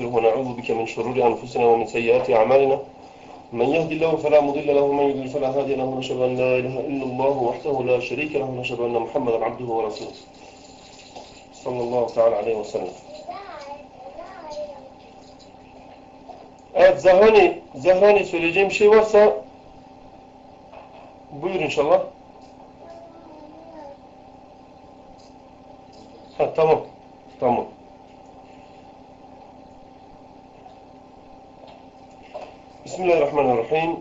ونستغفره ونعوذ بك من شرور أنفسنا ومن سيئات أعمالنا من يهدي الله فلا مضل له ومن يضلل فلا هادي له ونشهد أن لا إله إلا الله وحده لا شريك له ونشهد أن محمدا عبده ورسوله صلى الله تعالى عليه وسلم Evet Zahrani, Zahrani söyleyeceğim bir şey varsa buyur inşallah. Ha. Tamam. Bismillahirrahmanirrahim.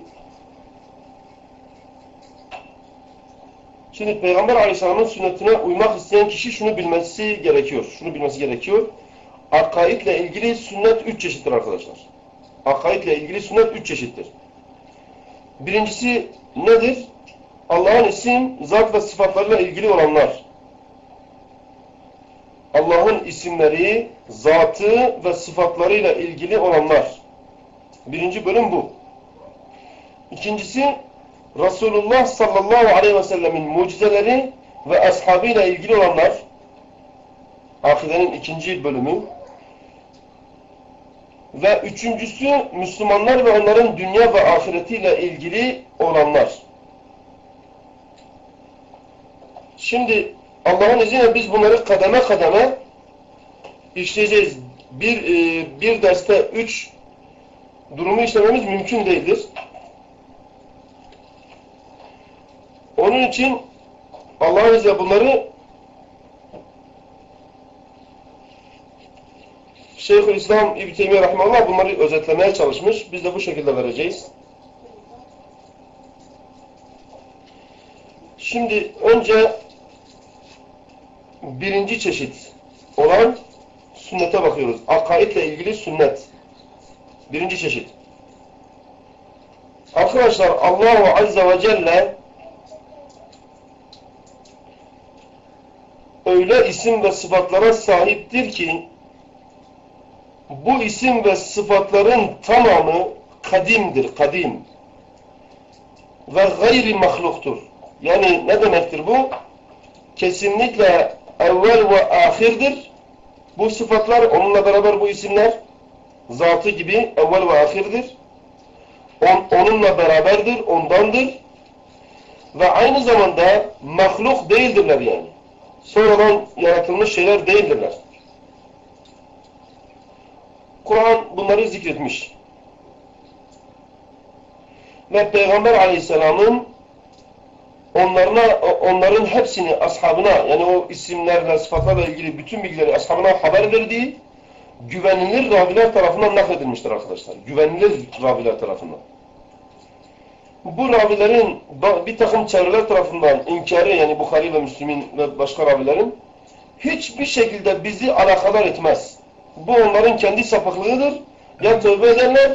Şimdi Peygamber Aleyhisselam'ın sünnetine uymak isteyen kişi şunu bilmesi gerekiyor. Şunu bilmesi gerekiyor. Akaidle ilgili sünnet üç çeşittir arkadaşlar. Akaidle ilgili sünnet üç çeşittir. Birincisi nedir? Allah'ın isim, zat ve sıfatlarıyla ilgili olanlar. Allah'ın isimleri, zatı ve sıfatlarıyla ilgili olanlar. Birinci bölüm bu. İkincisi, Resulullah sallallahu aleyhi ve sellemin mucizeleri ve ashabıyla ilgili olanlar. Akidenin ikinci bölümü. Ve üçüncüsü, Müslümanlar ve onların dünya ve ahiretiyle ilgili olanlar. Şimdi Allah'ın izniyle biz bunları kademe kademe işleyeceğiz. Bir, e, bir derste üç durumu işlememiz mümkün değildir. Onun için Allah'ın izniyle bunları Şeyhülislam İbn Teymiye Rahmanullah bunları özetlemeye çalışmış. Biz de bu şekilde vereceğiz. Şimdi önce birinci çeşit olan sünnete bakıyoruz. Akaidle ilgili sünnet. Birinci çeşit. Arkadaşlar Allahu Azze ve Celle öyle isim ve sıfatlara sahiptir ki bu isim ve sıfatların tamamı kadimdir, kadim. Ve gayri mahluktur. Yani ne demektir bu? Kesinlikle evvel ve ahirdir. Bu sıfatlar onunla beraber bu isimler zatı gibi evvel ve ahirdir. On, onunla beraberdir, ondandır. Ve aynı zamanda mahluk değildirler yani. Sonradan yaratılmış şeyler değildirler. Kur'an bunları zikretmiş. Ve Peygamber Aleyhisselam'ın onlarına, onların hepsini ashabına yani o isimlerle, sıfatlarla ilgili bütün bilgileri ashabına haber verdiği güvenilir raviler tarafından nakledilmiştir arkadaşlar. Güvenilir raviler tarafından. Bu ravilerin bir takım çevreler tarafından inkarı yani Bukhari ve Müslim'in ve başka ravilerin hiçbir şekilde bizi alakadar etmez. Bu onların kendi sapıklığıdır. Ya tövbe ederler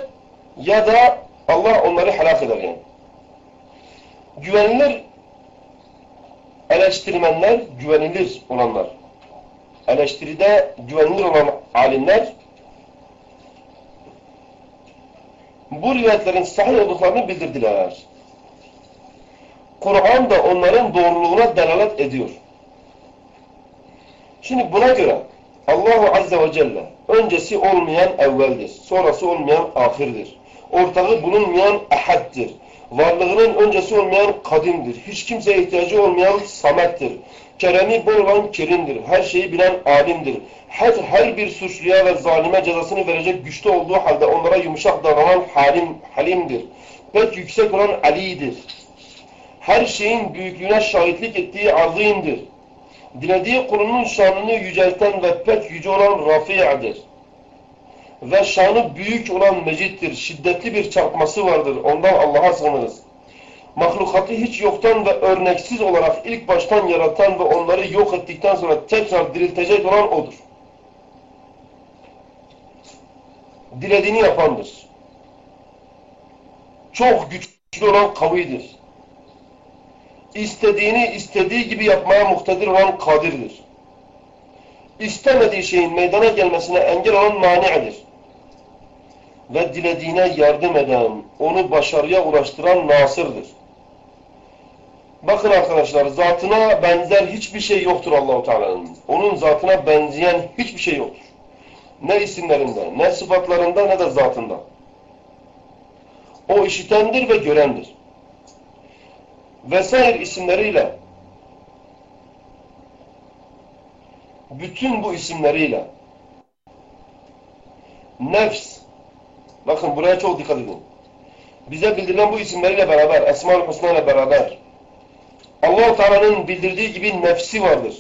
ya da Allah onları helak eder yani. Güvenilir eleştirmenler, güvenilir olanlar. Eleştiride güvenilir olan alimler bu rivayetlerin sahih olduklarını bildirdiler. Kur'an da onların doğruluğuna delalet ediyor. Şimdi buna göre Allahu Azze ve Celle öncesi olmayan evveldir, sonrası olmayan ahirdir. Ortağı bulunmayan ehaddir. Varlığının öncesi olmayan kadimdir. Hiç kimseye ihtiyacı olmayan samettir. Keremi bol olan kerimdir. Her şeyi bilen alimdir. Her, her bir suçluya ve zalime cezasını verecek güçte olduğu halde onlara yumuşak davranan halim, halimdir. Pek yüksek olan alidir. Her şeyin büyüklüğüne şahitlik ettiği azimdir. Dilediği kulunun şanını yücelten ve pek yüce olan rafi'dir. Ve şanı büyük olan mecittir. Şiddetli bir çarpması vardır. Ondan Allah'a sığınırız. Mahlukatı hiç yoktan ve örneksiz olarak ilk baştan yaratan ve onları yok ettikten sonra tekrar diriltecek olan O'dur. dilediğini yapandır. Çok güçlü olan kavidir. İstediğini istediği gibi yapmaya muhtedir olan kadirdir. İstemediği şeyin meydana gelmesine engel olan mani'dir. Ve dilediğine yardım eden, onu başarıya ulaştıran nasırdır. Bakın arkadaşlar zatına benzer hiçbir şey yoktur Allahu Teala'nın. Onun zatına benzeyen hiçbir şey yoktur. Ne isimlerinde, ne sıfatlarında, ne de zatında. O işitendir ve görendir. Vesaire isimleriyle bütün bu isimleriyle nefs bakın buraya çok dikkat edin. Bize bildirilen bu isimleriyle beraber, Esma-ül Hüsna ile beraber allah Teala'nın bildirdiği gibi nefsi vardır.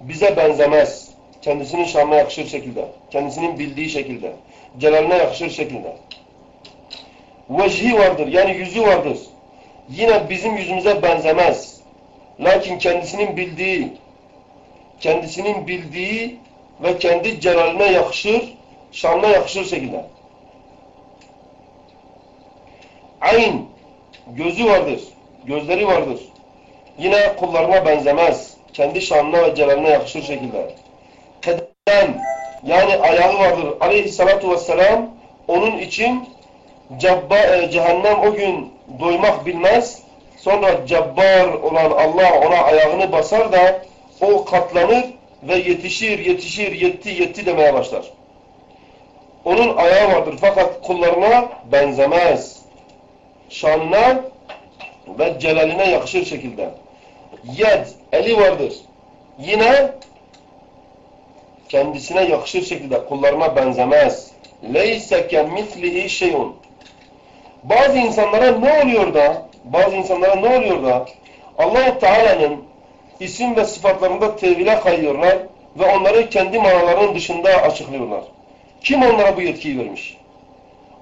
Bize benzemez. Kendisinin şanına yakışır şekilde. Kendisinin bildiği şekilde. Celaline yakışır şekilde. Vecihi vardır. Yani yüzü vardır. Yine bizim yüzümüze benzemez. Lakin kendisinin bildiği, kendisinin bildiği ve kendi celaline yakışır, şanına yakışır şekilde. Ayn, gözü vardır, gözleri vardır. Yine kullarına benzemez. Kendi şanına ve celaline yakışır şekilde. Kedem yani ayağı vardır. Aleyhissalatu vesselam onun için cabba, e, cehennem o gün doymak bilmez. Sonra cabbar olan Allah ona ayağını basar da o katlanır ve yetişir, yetişir, yetti, yetti demeye başlar. Onun ayağı vardır fakat kullarına benzemez. Şanına ve celaline yakışır şekilde yed, eli vardır. Yine kendisine yakışır şekilde kullarına benzemez. Leyse kemislihi şeyun. Bazı insanlara ne oluyor da, bazı insanlara ne oluyor da allah Teala'nın isim ve sıfatlarında tevhile kayıyorlar ve onları kendi manalarının dışında açıklıyorlar. Kim onlara bu yetkiyi vermiş?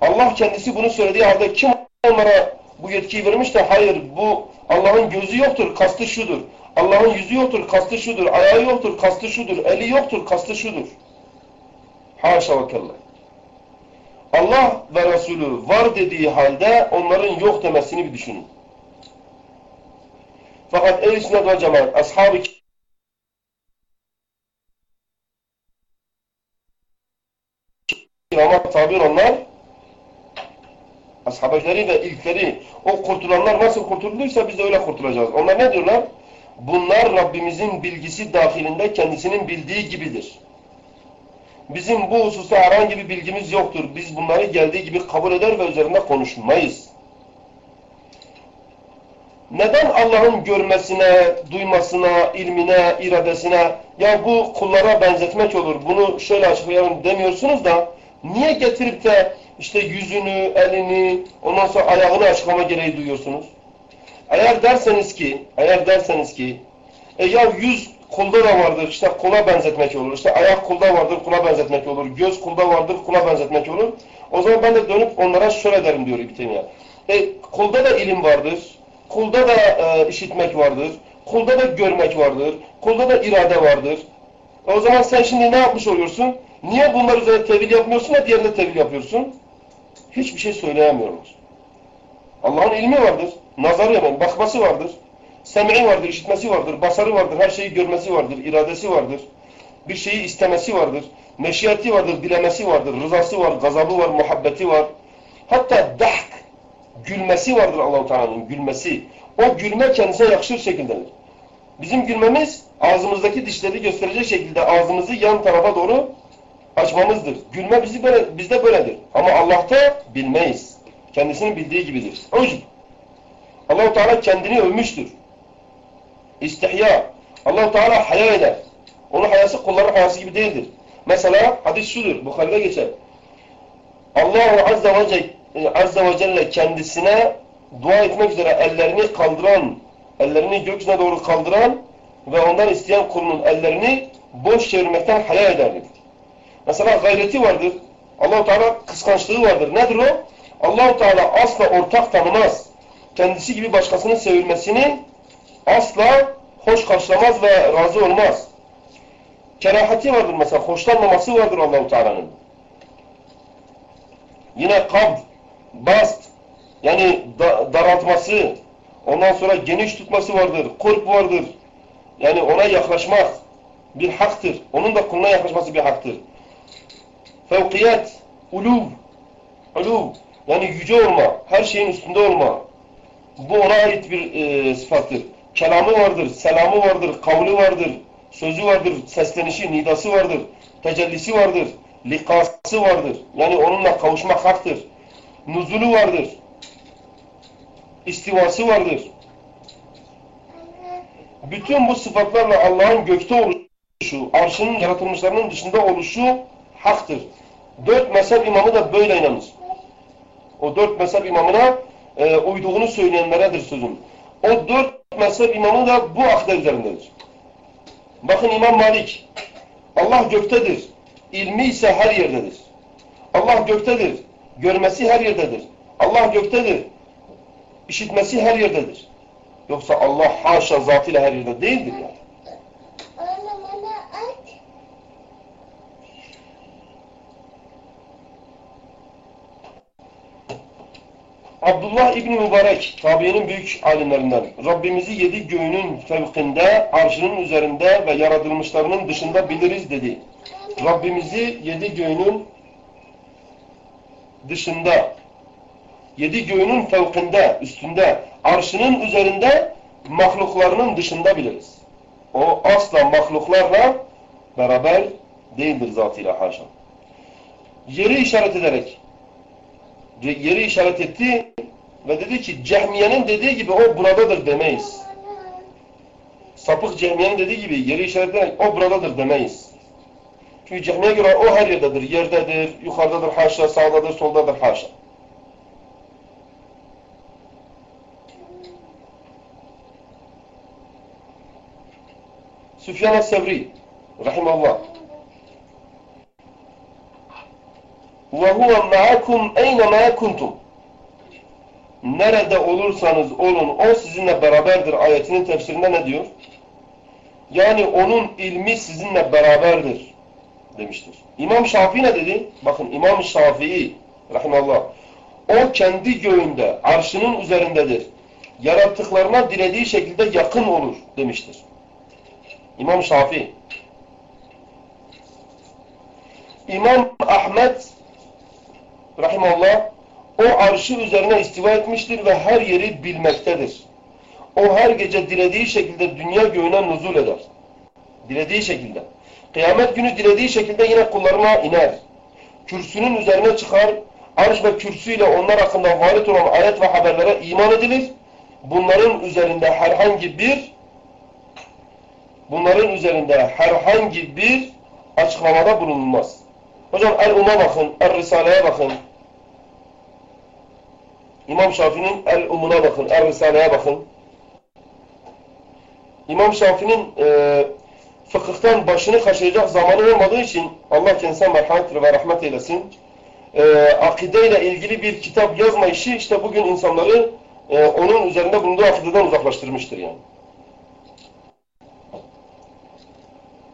Allah kendisi bunu söylediği halde kim onlara bu yetkiyi vermiş de hayır bu Allah'ın gözü yoktur, kastı şudur. Allah'ın yüzü yoktur, kastı şudur. Ayağı yoktur, kastı şudur. Eli yoktur, kastı şudur. Haşa ve. Allah ve Resulü var dediği halde onların yok demesini bir düşünün. Fakat ehl-i sünnet ve cemaat, ashab-ı kirama tabir onlar ashabekleri ve ilkleri o kurtulanlar nasıl kurtulduysa biz de öyle kurtulacağız. Onlar ne diyorlar? Bunlar Rabbimizin bilgisi dahilinde kendisinin bildiği gibidir. Bizim bu hususta herhangi bir bilgimiz yoktur. Biz bunları geldiği gibi kabul eder ve üzerinde konuşmayız. Neden Allah'ın görmesine, duymasına, ilmine, iradesine ya bu kullara benzetmek olur, bunu şöyle açıklayalım demiyorsunuz da niye getirip de işte yüzünü, elini, ondan sonra ayağını açıklama gereği duyuyorsunuz? Eğer derseniz ki, eğer derseniz ki, e ya yüz kulda da vardır, işte kula benzetmek olur, işte ayak kulda vardır, kula benzetmek olur, göz kulda vardır, kula benzetmek olur. O zaman ben de dönüp onlara şöyle derim diyor İbn Teymiye. E, kulda da ilim vardır, kulda da e, işitmek vardır, kulda da görmek vardır, kulda da irade vardır. O zaman sen şimdi ne yapmış oluyorsun? Niye bunlar üzerine tevil yapmıyorsun da diğerine tevil yapıyorsun? Hiçbir şey söyleyemiyorlar. Allah'ın ilmi vardır, nazarı yani bakması vardır, sem'i vardır, işitmesi vardır, basarı vardır, her şeyi görmesi vardır, iradesi vardır, bir şeyi istemesi vardır, meşiyeti vardır, bilemesi vardır, rızası var, gazabı var, muhabbeti var. Hatta dahk, gülmesi vardır Allah-u Teala'nın, gülmesi. O gülme kendisine yakışır şekildedir. Bizim gülmemiz ağzımızdaki dişleri gösterecek şekilde ağzımızı yan tarafa doğru açmamızdır. Gülme bizi böyle, bizde böyledir. Ama Allah'ta bilmeyiz. Kendisinin bildiği gibidir. O yüzden Allah-u Teala kendini övmüştür. İstihya. Allah-u Teala haya eder. Onun hayası kulların hayası gibi değildir. Mesela hadis şudur. Bukhari'de geçer. Allahu Azze ve, Celle, Azze ve Celle kendisine dua etmek üzere ellerini kaldıran, ellerini gökyüzüne doğru kaldıran ve ondan isteyen kulunun ellerini boş çevirmekten haya ederdi. Mesela gayreti vardır. Allahu Teala kıskançlığı vardır. Nedir o? Allahu Teala asla ortak tanımaz. Kendisi gibi başkasının sevilmesini asla hoş karşılamaz ve razı olmaz. Kerahati vardır mesela, hoşlanmaması vardır Allahu Teala'nın. Yine kabd, bast, yani da, daraltması, ondan sonra geniş tutması vardır, kurp vardır. Yani ona yaklaşmak bir haktır. Onun da kuluna yaklaşması bir haktır. Fevkiyet, uluv, uluv, yani yüce olma, her şeyin üstünde olma. Bu ona ait bir e, sıfattır. Kelamı vardır, selamı vardır, kavli vardır, sözü vardır, seslenişi, nidası vardır, tecellisi vardır, likası vardır. Yani onunla kavuşmak haktır. Nuzulu vardır. istivası vardır. Bütün bu sıfatlarla Allah'ın gökte oluşu, arşının yaratılmışlarının dışında oluşu haktır. Dört mezhep imamı da böyle inanır. O dört mezhep imamına e, uyduğunu söyleyenleredir sözüm. O dört mezhep imamı da bu akde üzerindedir. Bakın İmam Malik, Allah göktedir. İlmi ise her yerdedir. Allah göktedir. Görmesi her yerdedir. Allah göktedir. İşitmesi her yerdedir. Yoksa Allah haşa zatıyla her yerde değildir yani. Abdullah İbni Mübarek, tabiinin büyük alimlerinden, Rabbimizi yedi göğünün fevkinde, arşının üzerinde ve yaratılmışlarının dışında biliriz dedi. Rabbimizi yedi göğünün dışında, yedi göğünün fevkinde, üstünde, arşının üzerinde, mahluklarının dışında biliriz. O asla mahluklarla beraber değildir zatıyla haşa. Yeri işaret ederek, yeri işaret etti ve dedi ki Cehmiye'nin dediği gibi o buradadır demeyiz. Sapık Cehmiye'nin dediği gibi yeri işaret ederek o buradadır demeyiz. Çünkü Cehmiye'ye göre o her yerdedir. Yerdedir, yukarıdadır haşa, sağdadır, soldadır haşa. Süfyan el-Sevri rahimallah ve huve ma'akum eyne ma kuntum nerede olursanız olun o sizinle beraberdir ayetinin tefsirinde ne diyor? Yani onun ilmi sizinle beraberdir demiştir. İmam Şafii ne dedi? Bakın İmam Şafii rahimallah o kendi göğünde arşının üzerindedir. Yarattıklarına dilediği şekilde yakın olur demiştir. İmam Şafii. İmam Ahmet rahimallah o arşı üzerine istiva etmiştir ve her yeri bilmektedir. O her gece dilediği şekilde dünya göğüne nuzul eder. Dilediği şekilde. Kıyamet günü dilediği şekilde yine kullarına iner. Kürsünün üzerine çıkar, arş ve kürsüyle onlar hakkında varit olan ayet ve haberlere iman edilir. Bunların üzerinde herhangi bir bunların üzerinde herhangi bir açıklamada bulunulmaz. Hocam El-Um'a bakın, El-Risale'ye bakın. İmam Şafii'nin El-Um'una bakın, El-Risale'ye bakın. İmam Şafii'nin e, fıkıhtan başını kaşıyacak zamanı olmadığı için Allah kendisine merhamet ve rahmet eylesin. E, akideyle ilgili bir kitap yazma işi işte bugün insanları e, onun üzerinde bulunduğu akideden uzaklaştırmıştır yani.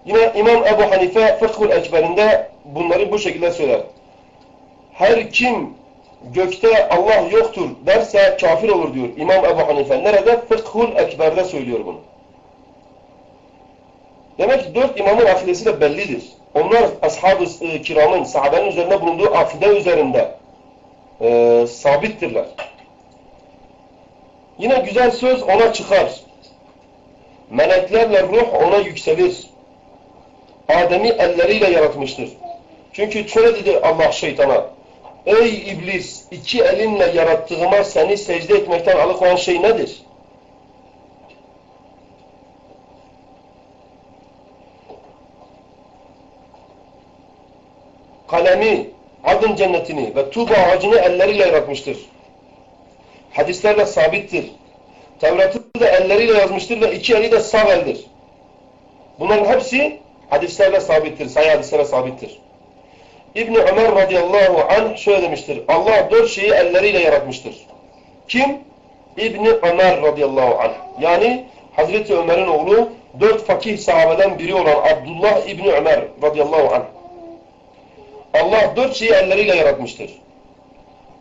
Yine İmam Ebu Hanife Fıkhul Ekber'inde bunları bu şekilde söyler. Her kim gökte Allah yoktur derse kafir olur diyor İmam Ebu Hanife. Nerede? Fıkhul Ekber'de söylüyor bunu. Demek ki dört imamın akidesi de bellidir. Onlar ashab-ı e, kiramın, sahabenin üzerinde bulunduğu akide üzerinde e, sabittirler. Yine güzel söz ona çıkar. Meleklerle ruh ona yükselir. Adem'i elleriyle yaratmıştır. Çünkü şöyle dedi Allah şeytana. Ey iblis iki elinle yarattığıma seni secde etmekten alıkoyan şey nedir? Kalemi, adın cennetini ve tuğba ağacını elleriyle yaratmıştır. Hadislerle sabittir. Tevrat'ı da elleriyle yazmıştır ve iki eli de sağ eldir. Bunların hepsi hadislerle sabittir, sayı hadislerle sabittir. İbni Ömer radıyallahu anh şöyle demiştir. Allah dört şeyi elleriyle yaratmıştır. Kim? İbni Ömer radıyallahu anh. Yani Hazreti Ömer'in oğlu dört fakih sahabeden biri olan Abdullah İbni Ömer radıyallahu anh. Allah dört şeyi elleriyle yaratmıştır.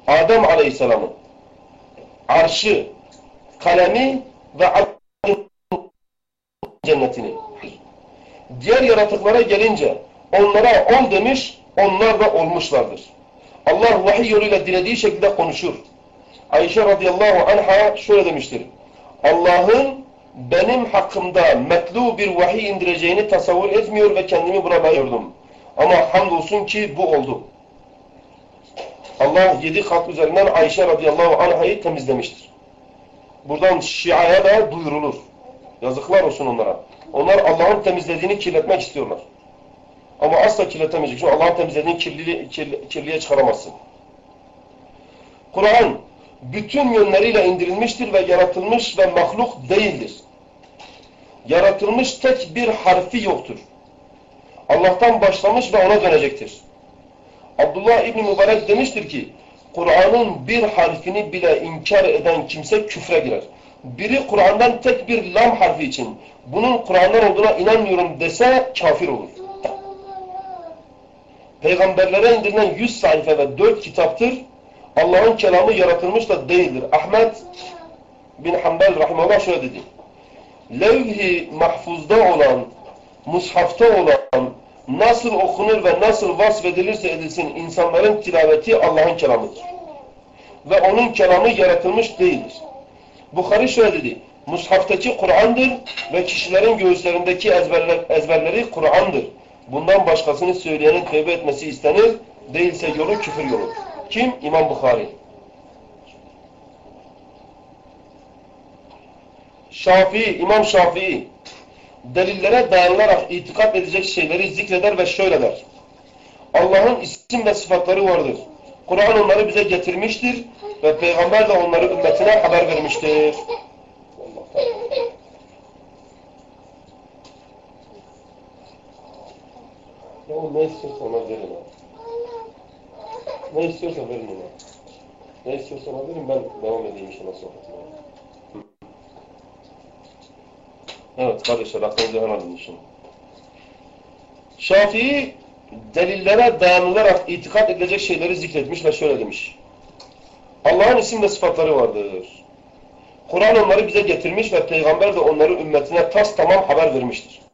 Adem Aleyhisselam'ın arşı, kalemi ve cennetini. Diğer yaratıklara gelince onlara ol demiş, onlar da olmuşlardır. Allah vahiy yoluyla dilediği şekilde konuşur. Ayşe radıyallahu anha şöyle demiştir. Allah'ın benim hakkımda metlu bir vahiy indireceğini tasavvur etmiyor ve kendimi buna bayıyordum. Ama hamdolsun ki bu oldu. Allah yedi kat üzerinden Ayşe radıyallahu anhayı temizlemiştir. Buradan Şia'ya da duyurulur. Yazıklar olsun onlara. Onlar Allah'ın temizlediğini kirletmek istiyorlar. Ama asla kirletemeyecek. Çünkü Allah'ın temizlediğini kirli, kirli, kirliye çıkaramazsın. Kur'an bütün yönleriyle indirilmiştir ve yaratılmış ve mahluk değildir. Yaratılmış tek bir harfi yoktur. Allah'tan başlamış ve ona dönecektir. Abdullah İbni Mübarek demiştir ki, Kur'an'ın bir harfini bile inkar eden kimse küfre girer. Biri Kur'an'dan tek bir lam harfi için bunun Kur'an'dan olduğuna inanmıyorum dese kafir olur. Peygamberlere indirilen 100 sayfa ve 4 kitaptır. Allah'ın kelamı yaratılmış da değildir. Ahmet bin Hanbel rahimahullah şöyle dedi. Levh-i mahfuzda olan, mushafta olan, nasıl okunur ve nasıl vasfedilirse edilsin insanların tilaveti Allah'ın kelamıdır. Ve onun kelamı yaratılmış değildir. Bukhari şöyle dedi. Mushaftaki Kur'an'dır ve kişilerin göğüslerindeki ezberler, ezberleri Kur'an'dır. Bundan başkasını söyleyenin tövbe etmesi istenir. Değilse yolu küfür yolu. Kim? İmam Bukhari. Şafii, İmam Şafii delillere dayanılarak itikat edecek şeyleri zikreder ve şöyle der. Allah'ın isim ve sıfatları vardır. Kur'an onları bize getirmiştir ve Peygamber de onları ümmetine haber vermiştir. Ne istiyorsa ona verin ha. Ne istiyorsa verin ona. Ne istiyorsa ona verin ben devam edeyim işine sohbetine. Evet kardeşler aklınıza hemen alın işini. Şafii delillere dayanılarak itikat edilecek şeyleri zikretmiş ve şöyle demiş. Allah'ın isim ve sıfatları vardır. Kur'an onları bize getirmiş ve peygamber de onları ümmetine tas tamam haber vermiştir.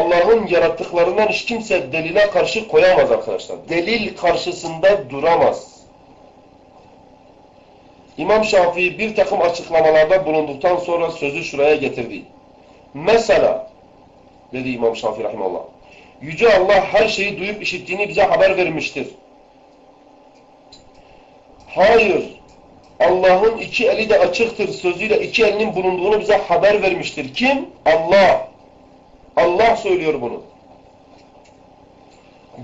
Allah'ın yarattıklarından hiç kimse delile karşı koyamaz arkadaşlar. Delil karşısında duramaz. İmam Şafii bir takım açıklamalarda bulunduktan sonra sözü şuraya getirdi. Mesela, dedi İmam Şafii rahimallah, Yüce Allah her şeyi duyup işittiğini bize haber vermiştir. Hayır, Allah'ın iki eli de açıktır sözüyle iki elinin bulunduğunu bize haber vermiştir. Kim? Allah. Allah söylüyor bunu.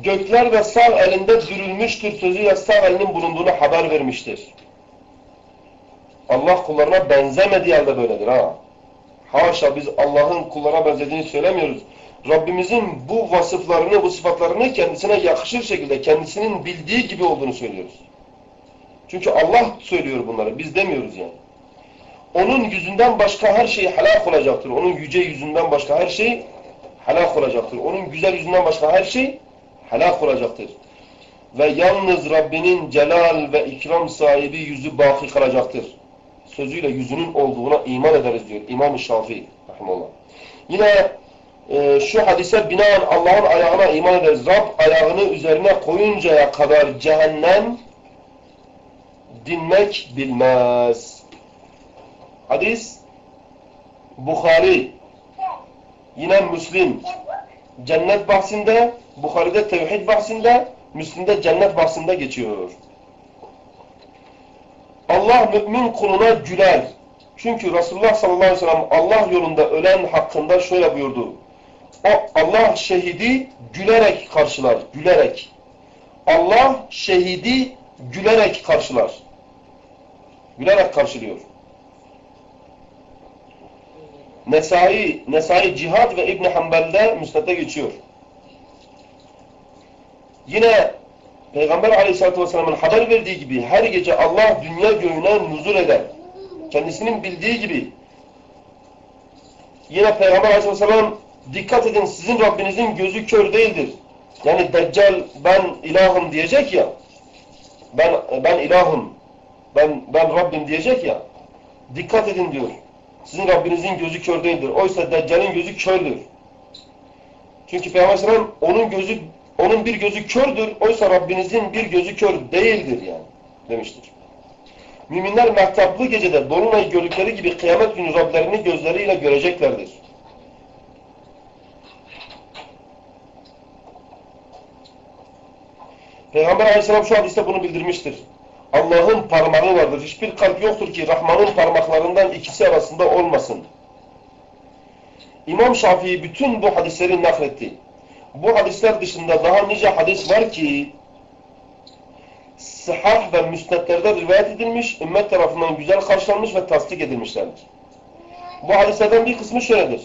Gökler ve sağ elinde dürülmüştür sözüyle sağ elinin bulunduğunu haber vermiştir. Allah kullarına benzemediği halde böyledir ha. Haşa biz Allah'ın kullara benzediğini söylemiyoruz. Rabbimizin bu vasıflarını, bu sıfatlarını kendisine yakışır şekilde kendisinin bildiği gibi olduğunu söylüyoruz. Çünkü Allah söylüyor bunları, biz demiyoruz yani. Onun yüzünden başka her şey helak olacaktır. Onun yüce yüzünden başka her şey helak olacaktır. Onun güzel yüzünden başka her şey helak olacaktır. Ve yalnız Rabbinin celal ve ikram sahibi yüzü baki kalacaktır. Sözüyle yüzünün olduğuna iman ederiz diyor İmam-ı Şafii. Rahimullah. Yine e, şu hadise binaen Allah'ın ayağına iman ederiz. Rab ayağını üzerine koyuncaya kadar cehennem dinmek bilmez. Hadis Bukhari yine Müslim cennet bahsinde Bukhari'de tevhid bahsinde Müslim'de cennet bahsinde geçiyor. Allah mümin kuluna güler. Çünkü Resulullah sallallahu aleyhi ve sellem Allah yolunda ölen hakkında şöyle buyurdu. O Allah şehidi gülerek karşılar, gülerek. Allah şehidi gülerek karşılar. Gülerek karşılıyor. Nesai, Nesai Cihad ve İbn Hanbel'de müsnette geçiyor. Yine Peygamber Aleyhisselatü Vesselam'ın haber verdiği gibi her gece Allah dünya göğüne nuzul eder. Kendisinin bildiği gibi. Yine Peygamber Aleyhisselatü Vesselam Dikkat edin sizin Rabbinizin gözü kör değildir. Yani Deccal ben ilahım diyecek ya. Ben ben ilahım. Ben ben Rabbim diyecek ya. Dikkat edin diyor. Sizin Rabbinizin gözü kör değildir. Oysa Deccal'in gözü kördür. Çünkü Peygamber onun gözü onun bir gözü kördür. Oysa Rabbinizin bir gözü kör değildir yani demiştir. Müminler mehtaplı gecede dolunay gördükleri gibi kıyamet günü Rablerini gözleriyle göreceklerdir. Peygamber aleyhisselam şu hadiste bunu bildirmiştir. Allah'ın parmağı vardır. Hiçbir kalp yoktur ki Rahman'ın parmaklarından ikisi arasında olmasın. İmam Şafii bütün bu hadisleri nakletti. Bu hadisler dışında daha nice hadis var ki sahih ve müsnetlerde rivayet edilmiş, ümmet tarafından güzel karşılanmış ve tasdik edilmişlerdir. Bu hadislerden bir kısmı şöyledir.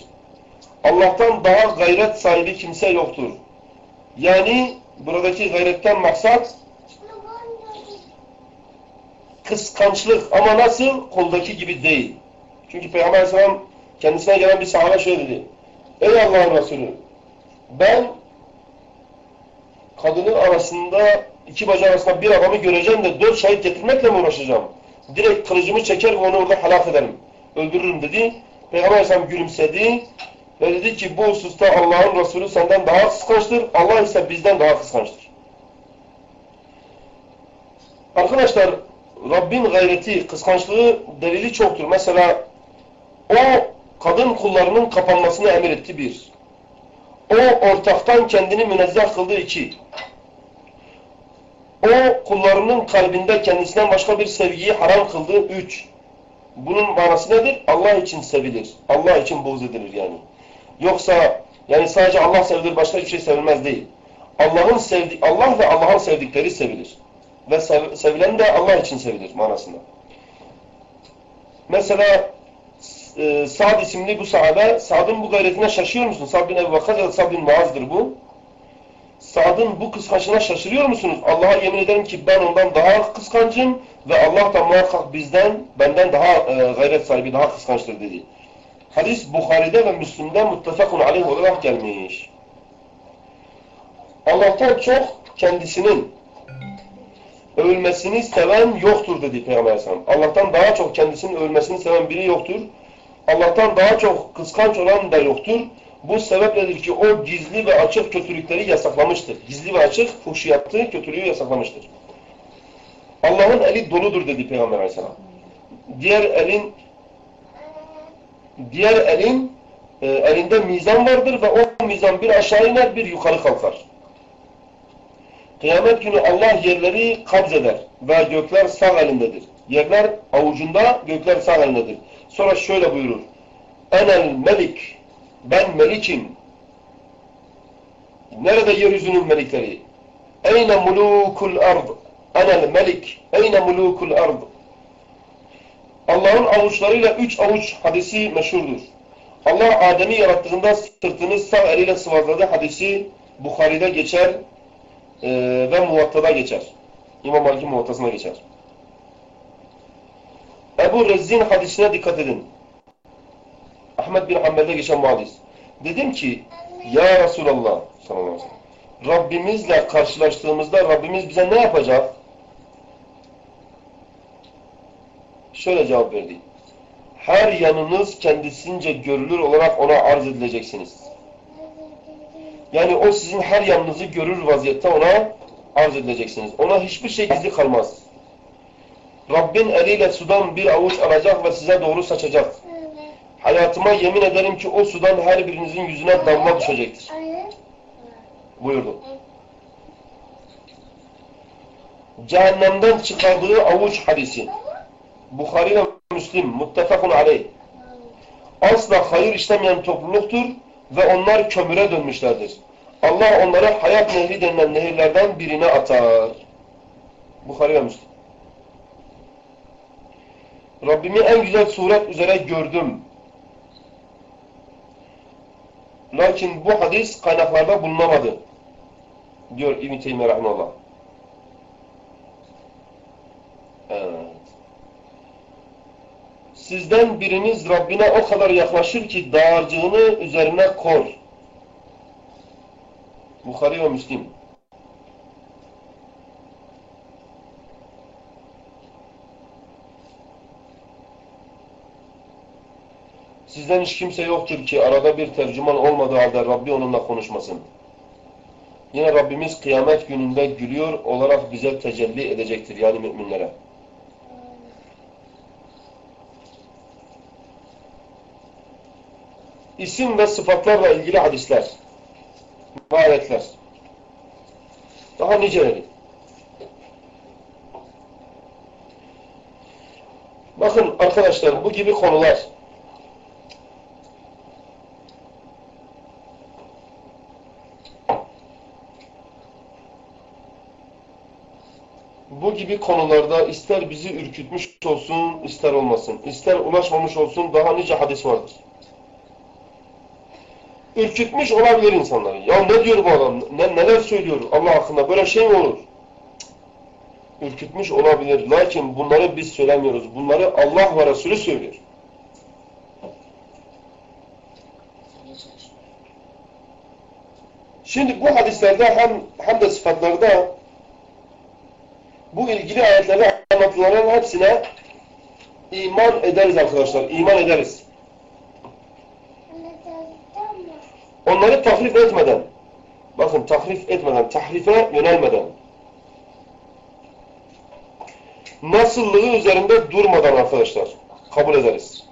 Allah'tan daha gayret sahibi kimse yoktur. Yani buradaki gayretten maksat kıskançlık ama nasıl? Koldaki gibi değil. Çünkü Peygamber Aleyhisselam kendisine gelen bir sahabe şöyle dedi. Ey Allah'ın Resulü ben kadının arasında iki bacı arasında bir adamı göreceğim de dört şahit getirmekle mi uğraşacağım? Direkt kılıcımı çeker ve onu orada helak ederim. Öldürürüm dedi. Peygamber Aleyhisselam gülümsedi ve dedi ki bu hususta Allah'ın Resulü senden daha kıskançtır. Allah ise bizden daha kıskançtır. Arkadaşlar Rabbin gayreti, kıskançlığı delili çoktur. Mesela o kadın kullarının kapanmasını emir etti bir. O ortaktan kendini münezzeh kıldı iki. O kullarının kalbinde kendisinden başka bir sevgiyi haram kıldı üç. Bunun manası nedir? Allah için sevilir. Allah için buğz edilir yani. Yoksa yani sadece Allah sevilir başka hiçbir şey sevilmez değil. Allah'ın sevdi Allah ve Allah'ın sevdikleri sevilir. Ve sev sevilen de Allah için sevilir manasında. Mesela e, Sa'd isimli bu sahabe, Sa'd'ın bu gayretine şaşıyor musun? Sa'd bin Ebu Bakar ya da Sa'd bin Muaz'dır bu. Sa'd'ın bu kıskançlığına şaşırıyor musunuz? Allah'a yemin ederim ki ben ondan daha kıskancım ve Allah da muhakkak bizden, benden daha e, gayret sahibi, daha kıskançtır dedi. Hadis Bukhari'de ve Müslim'de muttefakun aleyh olarak gelmiş. Allah'tan çok kendisinin övülmesini seven yoktur dedi Peygamber Aleyhisselam. Allah'tan daha çok kendisinin övülmesini seven biri yoktur. Allah'tan daha çok kıskanç olan da yoktur. Bu sebepledir ki o gizli ve açık kötülükleri yasaklamıştır. Gizli ve açık fuhşiyatı, kötülüğü yasaklamıştır. Allah'ın eli doludur dedi Peygamber Aleyhisselam. Diğer elin diğer elin e, elinde mizan vardır ve o mizan bir aşağı iner bir yukarı kalkar. Kıyamet günü Allah yerleri kabz eder ve gökler sağ elindedir. Yerler avucunda, gökler sağ elindedir. Sonra şöyle buyurur. Enel melik, ben melikim. Nerede yeryüzünün melikleri? Eyne mulukul ard, enel melik, eyne mulukul ard. Allah'ın avuçlarıyla üç avuç hadisi meşhurdur. Allah Adem'i yarattığında sırtını sağ eliyle sıvazladı hadisi Bukhari'de geçer e, ve muvattada geçer. İmam Malik'in muvattasına geçer. Ebu Rezzin hadisine dikkat edin. Ahmet bin Hanbel'de geçen hadis. Dedim ki ya Resulallah sallallahu aleyhi ve sellem Rabbimizle karşılaştığımızda Rabbimiz bize ne yapacak? Şöyle cevap verdi. Her yanınız kendisince görülür olarak ona arz edileceksiniz. Yani o sizin her yanınızı görür vaziyette ona arz edileceksiniz. Ona hiçbir şey gizli kalmaz. Rabbin eliyle sudan bir avuç alacak ve size doğru saçacak. Hayatıma yemin ederim ki o sudan her birinizin yüzüne damla düşecektir. Buyurdu. Cehennemden çıkardığı avuç hadisi. Bukhari ve Müslim muttefakun aleyh. Asla hayır işlemeyen topluluktur ve onlar kömüre dönmüşlerdir. Allah onları hayat nehri denilen nehirlerden birine atar. Bukhari ve Müslim. Rabbimi en güzel suret üzere gördüm. Lakin bu hadis kaynaklarda bulunamadı. Diyor İbn-i Teymiye Rahmanullah. Evet. Sizden biriniz Rabbine o kadar yaklaşır ki dağarcığını üzerine kor. Bukhari ve Müslim. Sizden hiç kimse yoktur ki arada bir tercüman olmadığı halde Rabbi onunla konuşmasın. Yine Rabbimiz kıyamet gününde gülüyor olarak bize tecelli edecektir yani müminlere. İsim ve sıfatlarla ilgili hadisler ayetler. Daha niceleri. Bakın arkadaşlar bu gibi konular bu gibi konularda ister bizi ürkütmüş olsun, ister olmasın, ister ulaşmamış olsun daha nice hadis vardır. Ürkütmüş olabilir insanları. Ya ne diyor bu adam? Ne, neler söylüyor Allah hakkında? Böyle şey mi olur? Ürkütmüş olabilir. Lakin bunları biz söylemiyoruz. Bunları Allah ve Resulü söylüyor. Şimdi bu hadislerde hem, hem de sıfatlarda bu ilgili ayetlerde anlatılanların hepsine iman ederiz arkadaşlar. İman ederiz. Onları tahrif etmeden, bakın tahrif etmeden, tahrife yönelmeden, nasıllığı üzerinde durmadan arkadaşlar kabul ederiz.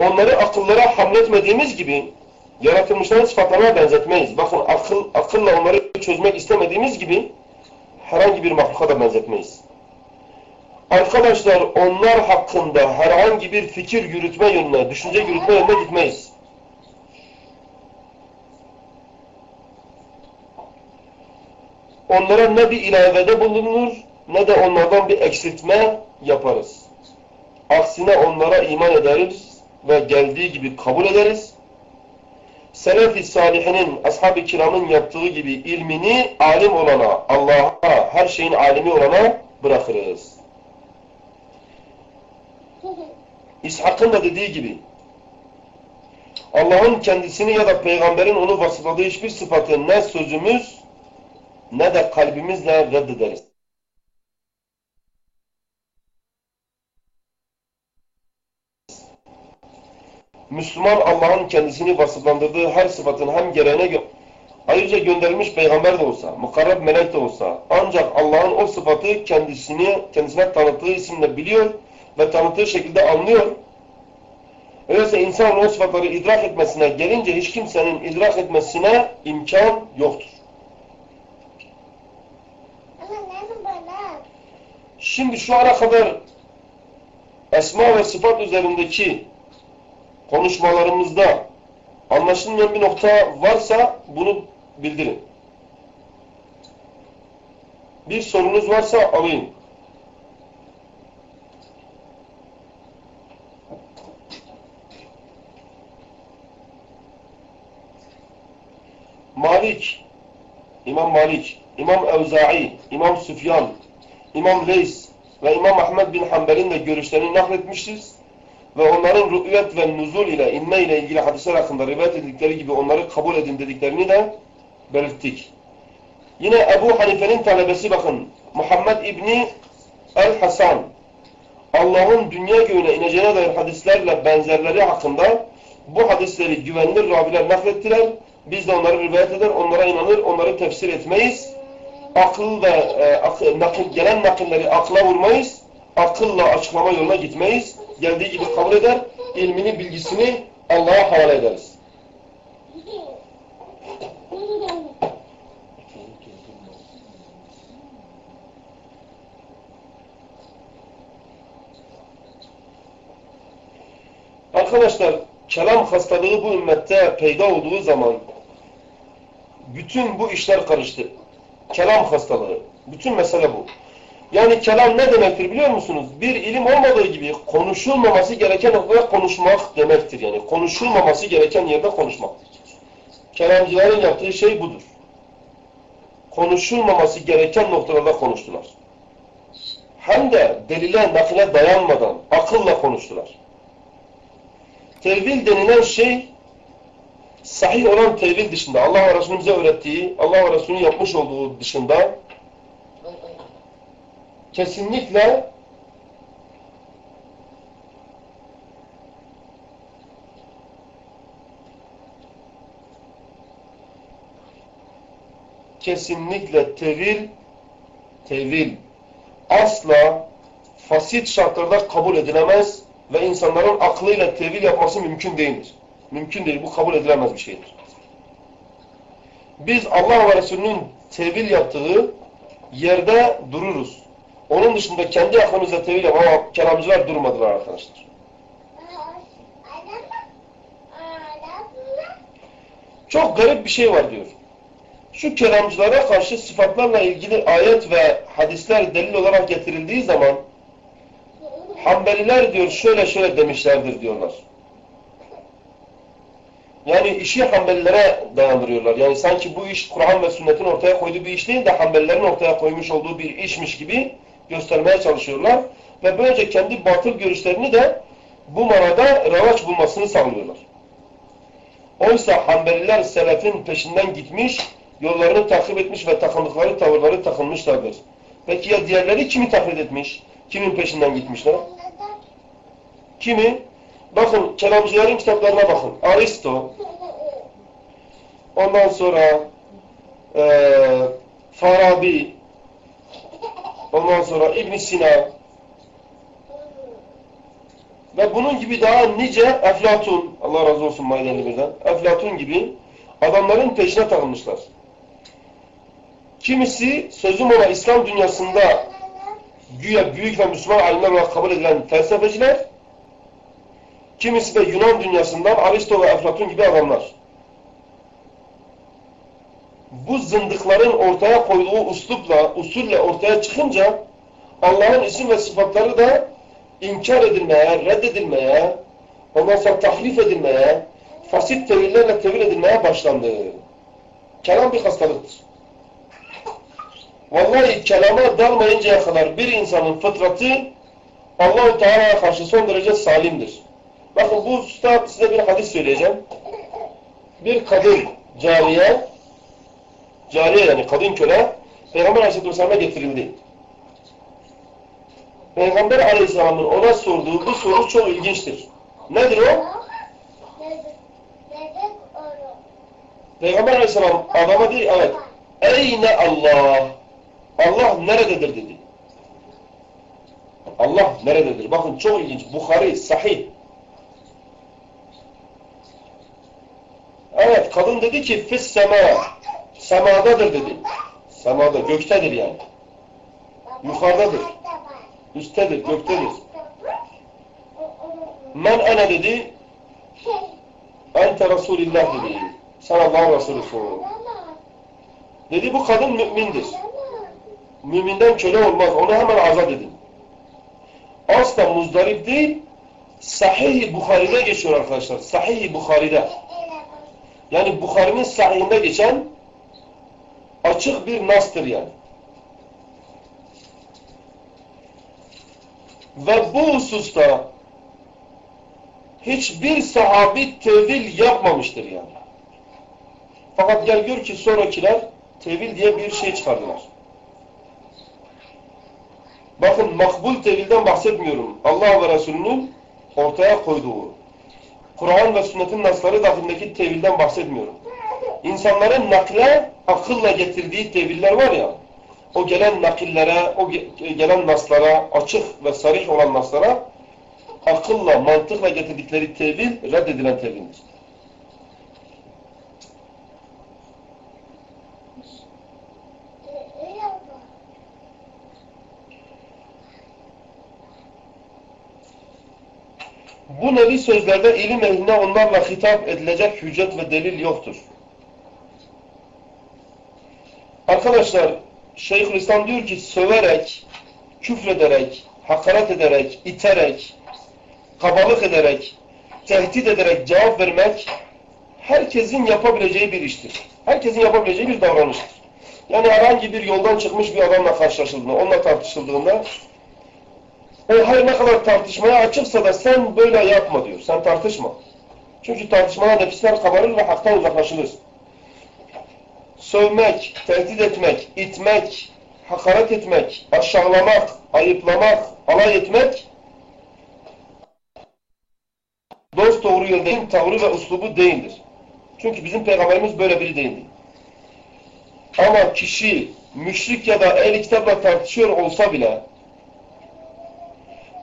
Onları akıllara hamletmediğimiz gibi yaratılmışların sıfatlarına benzetmeyiz. Bakın akıl, akılla onları çözmek istemediğimiz gibi herhangi bir mahluka da benzetmeyiz. Arkadaşlar onlar hakkında herhangi bir fikir yürütme yönüne, düşünce yürütme yönüne gitmeyiz. Onlara ne bir ilavede bulunur ne de onlardan bir eksiltme yaparız. Aksine onlara iman ederiz ve geldiği gibi kabul ederiz. Selef-i salihinin, ashab-ı kiramın yaptığı gibi ilmini alim olana, Allah'a, her şeyin alimi olana bırakırız. İshak'ın da dediği gibi Allah'ın kendisini ya da peygamberin onu vasıfladığı hiçbir sıfatı ne sözümüz ne de kalbimizle reddederiz. Müslüman Allah'ın kendisini vasıflandırdığı her sıfatın hem gereğine gö ayrıca gönderilmiş peygamber de olsa, mukarrab melek de olsa ancak Allah'ın o sıfatı kendisini kendisine tanıttığı isimle biliyor ve tanıttığı şekilde anlıyor. Öyleyse insan o sıfatları idrak etmesine gelince hiç kimsenin idrak etmesine imkan yoktur. Şimdi şu ana kadar esma ve sıfat üzerindeki konuşmalarımızda anlaşılmayan bir nokta varsa bunu bildirin. Bir sorunuz varsa alayım. Malik, İmam Malik, İmam Evza'i, İmam Süfyan, İmam Leys ve İmam Ahmed bin Hanbel'in de görüşlerini nakletmişiz. Ve onların rü'yet ve nuzul ile, inme ile ilgili hadisler hakkında rivayet edildikleri gibi onları kabul edin dediklerini de belirttik. Yine Ebu Hanife'nin talebesi bakın, Muhammed İbni El-Hasan, Allah'ın dünya göğüne ineceğine dair hadislerle benzerleri hakkında bu hadisleri güvenilir raviler naklettiler. Biz de onları rivayet eder, onlara inanır, onları tefsir etmeyiz. Akıl ve e, akıl, nakil, gelen nakilleri akla vurmayız. Akılla açıklama yoluna gitmeyiz. Geldiği gibi kabul eder. ilmini, bilgisini Allah'a havale ederiz. Arkadaşlar kelam hastalığı bu ümmette peyda olduğu zaman bütün bu işler karıştı. Kelam hastalığı. Bütün mesele bu. Yani kelam ne demektir biliyor musunuz? Bir ilim olmadığı gibi konuşulmaması gereken noktada konuşmak demektir. Yani konuşulmaması gereken yerde konuşmaktır. Kelamcıların yaptığı şey budur. Konuşulmaması gereken noktalarda konuştular. Hem de delile, nakile dayanmadan akılla konuştular. Tevil denilen şey sahih olan tevil dışında Allah ve Resulü'nün bize öğrettiği, Allah ve Resulü'nün yapmış olduğu dışında kesinlikle kesinlikle tevil tevil asla fasit şartlarda kabul edilemez ve insanların aklıyla tevil yapması mümkün değildir. Mümkün değil. Bu kabul edilemez bir şeydir. Biz Allah ve Resulünün tevil yaptığı yerde dururuz. Onun dışında kendi aklımızda tevil yapan kelamcılar durmadılar arkadaşlar. Çok garip bir şey var diyor. Şu kelamcılara karşı sıfatlarla ilgili ayet ve hadisler delil olarak getirildiği zaman Hanbeliler diyor şöyle şöyle demişlerdir diyorlar. Yani işi Hanbelilere dayandırıyorlar. Yani sanki bu iş Kur'an ve sünnetin ortaya koyduğu bir iş değil de Hanbelilerin ortaya koymuş olduğu bir işmiş gibi göstermeye çalışıyorlar. Ve böylece kendi batıl görüşlerini de bu manada revaç bulmasını sağlıyorlar. Oysa Hanbeliler selefin peşinden gitmiş, yollarını takip etmiş ve takındıkları tavırları takılmışlardır. Peki ya diğerleri kimi taklit etmiş? Kimin peşinden gitmişler? Kimi? Bakın kelamcıların kitaplarına bakın. Aristo, ondan sonra e, Farabi, ondan sonra ibn Sina ve bunun gibi daha nice Eflatun, Allah razı olsun Maydeli birden, Eflatun gibi adamların peşine takılmışlar. Kimisi sözüm ona İslam dünyasında güya büyük ve Müslüman alimler olarak kabul edilen felsefeciler, kimisi de Yunan dünyasından Aristo ve Eflatun gibi adamlar. Bu zındıkların ortaya koyduğu uslupla, usulle ortaya çıkınca Allah'ın isim ve sıfatları da inkar edilmeye, reddedilmeye, ondan sonra tahrif edilmeye, fasit tevillerle tevil edilmeye başlandı. Kelam bir hastalıktır. Vallahi kelama dalmayıncaya kadar bir insanın fıtratı Allah-u Teala'ya karşı son derece salimdir. Bakın bu usta size bir hadis söyleyeceğim. Bir kadın cariye, cariye yani kadın köle Peygamber Aleyhisselam'a getirildi. Peygamber Aleyhisselam'ın ona sorduğu bu soru çok ilginçtir. Nedir o? Peygamber Aleyhisselam adama değil, evet. Eyne Allah? Allah nerededir dedi. Allah nerededir? Bakın çok ilginç. Bukhari, sahih. Evet, kadın dedi ki fis sema. Semadadır dedi. Semada, göktedir yani. Yukarıdadır. Üsttedir, göktedir. Men ene dedi. Ente Resulillah dedi. Sen Allah'ın Resulüsün. Dedi bu kadın mümindir. Müminden köle olmaz. Onu hemen azat edin. Asla muzdarip değil. Sahih-i Bukhari'de geçiyor arkadaşlar. Sahih-i Bukhari'de. Yani Bukhari'nin sahihinde geçen açık bir nastır yani. Ve bu hususta hiçbir sahabi tevil yapmamıştır yani. Fakat gel gör ki sonrakiler tevil diye bir şey çıkardılar. Bakın makbul tevilden bahsetmiyorum. Allah ve Resulünün ortaya koyduğu. Kur'an ve sünnetin nasları dahilindeki tevilden bahsetmiyorum. İnsanların nakle akılla getirdiği teviller var ya, o gelen nakillere, o gelen naslara, açık ve sarih olan naslara akılla, mantıkla getirdikleri tevil reddedilen tevildir. Bu nevi sözlerde ilim ehline onlarla hitap edilecek hüccet ve delil yoktur. Arkadaşlar Şeyhülislam diyor ki söverek, küfrederek, hakaret ederek, iterek, kabalık ederek, tehdit ederek cevap vermek herkesin yapabileceği bir iştir. Herkesin yapabileceği bir davranıştır. Yani herhangi bir yoldan çıkmış bir adamla karşılaşıldığında, onunla tartışıldığında O her ne kadar tartışmaya açıksa da sen böyle yapma diyor. Sen tartışma. Çünkü tartışmalar nefisler kabarır ve haktan uzaklaşılır. Sövmek, tehdit etmek, itmek, hakaret etmek, aşağılamak, ayıplamak, alay etmek dost doğru yolda tavrı ve uslubu değildir. Çünkü bizim peygamberimiz böyle biri değildi. Ama kişi müşrik ya da el kitapla tartışıyor olsa bile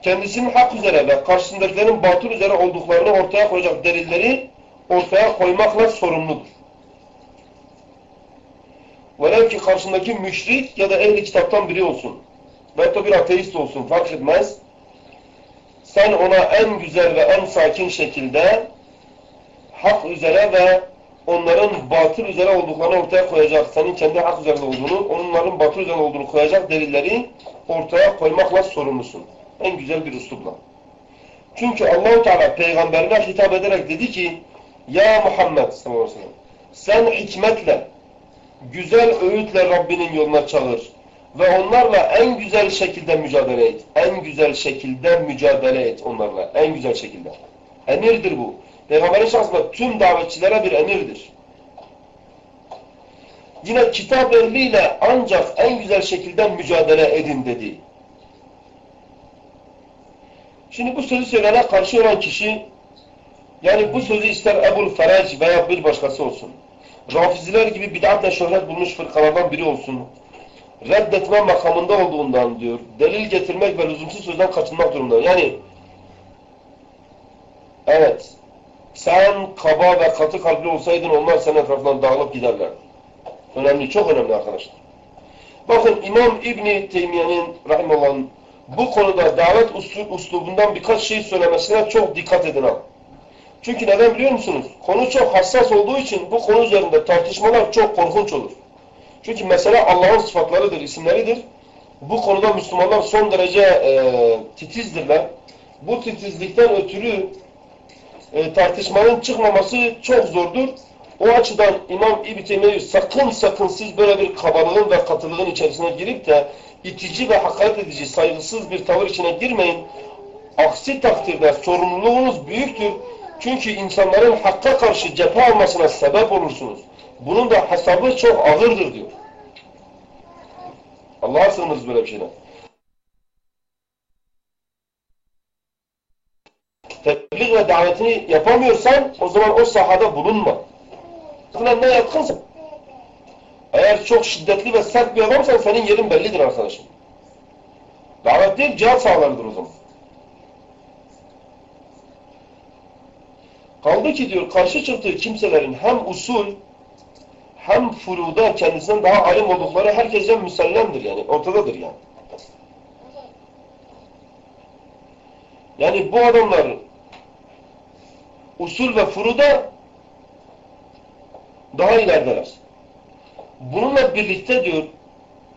kendisinin hak üzere ve karşısındakilerin batıl üzere olduklarını ortaya koyacak delilleri ortaya koymakla sorumludur. Velev ki karşındaki müşrik ya da ehli kitaptan biri olsun. Veyahut da bir ateist olsun fark etmez. Sen ona en güzel ve en sakin şekilde hak üzere ve onların batıl üzere olduklarını ortaya koyacak, senin kendi hak üzerinde olduğunu, onların batıl üzerinde olduğunu koyacak delilleri ortaya koymakla sorumlusun. En güzel bir üslupla. Çünkü Allahu Teala peygamberine hitap ederek dedi ki Ya Muhammed sallallahu aleyhi sen hikmetle, güzel öğütle Rabbinin yoluna çağır ve onlarla en güzel şekilde mücadele et. En güzel şekilde mücadele et onlarla. En güzel şekilde. Emirdir bu. Peygamberin şahsında tüm davetçilere bir emirdir. Yine kitap ehliyle ancak en güzel şekilde mücadele edin dedi. Şimdi bu sözü söylene karşı olan kişi yani bu sözü ister Ebul Ferec veya bir başkası olsun. Rafiziler gibi bid'atle şöhret bulmuş fırkalardan biri olsun. Reddetme makamında olduğundan diyor. Delil getirmek ve lüzumsuz sözden kaçınmak durumunda. Yani evet sen kaba ve katı kalpli olsaydın onlar senin etrafından dağılıp giderler. Önemli, çok önemli arkadaşlar. Bakın İmam İbni Teymiye'nin rahimallahu bu konuda davet uslubundan birkaç şey söylemesine çok dikkat edin ha. Çünkü neden biliyor musunuz? Konu çok hassas olduğu için bu konu üzerinde tartışmalar çok korkunç olur. Çünkü mesela Allah'ın sıfatlarıdır, isimleridir. Bu konuda Müslümanlar son derece e, titizdirler. Bu titizlikten ötürü e, tartışmanın çıkmaması çok zordur. O açıdan İmam İbn Teymiye sakın sakın siz böyle bir kabalığın ve katılığın içerisine girip de itici ve hakaret edici, saygısız bir tavır içine girmeyin. Aksi takdirde sorumluluğunuz büyüktür. Çünkü insanların hakka karşı cephe almasına sebep olursunuz. Bunun da hesabı çok ağırdır diyor. Allah'a sığınırız böyle bir şeyden. Tebliğ ve davetini yapamıyorsan o zaman o sahada bulunma. Sana ne yatkınsın? Eğer çok şiddetli ve sert bir adamsan senin yerin bellidir arkadaşım. Davet değil cihat sahalarıdır o zaman. Kaldı ki diyor karşı çıktığı kimselerin hem usul hem furuda kendisinden daha alim oldukları herkesten müsellemdir yani. Ortadadır yani. Yani bu adamlar usul ve furuda daha ilerideler. Bununla birlikte diyor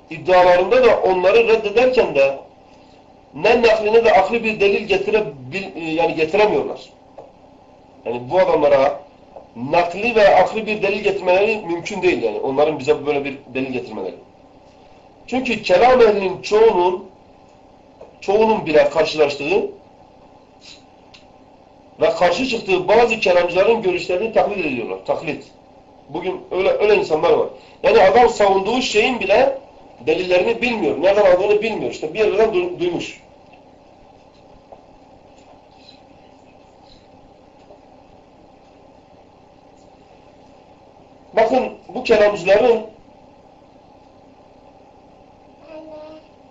iddialarında da onları reddederken de ne nakline de akli bir delil getirebil, yani getiremiyorlar. Yani bu adamlara nakli ve akli bir delil getirmeleri mümkün değil yani. Onların bize böyle bir delil getirmeleri. Çünkü kelam ehlinin çoğunun çoğunun bile karşılaştığı ve karşı çıktığı bazı kelamcıların görüşlerini taklit ediyorlar. Taklit. Bugün öyle öyle insanlar var. Yani adam savunduğu şeyin bile delillerini bilmiyor. Nereden aldığını bilmiyor. İşte bir yerden du duymuş. Bakın bu kelamcıların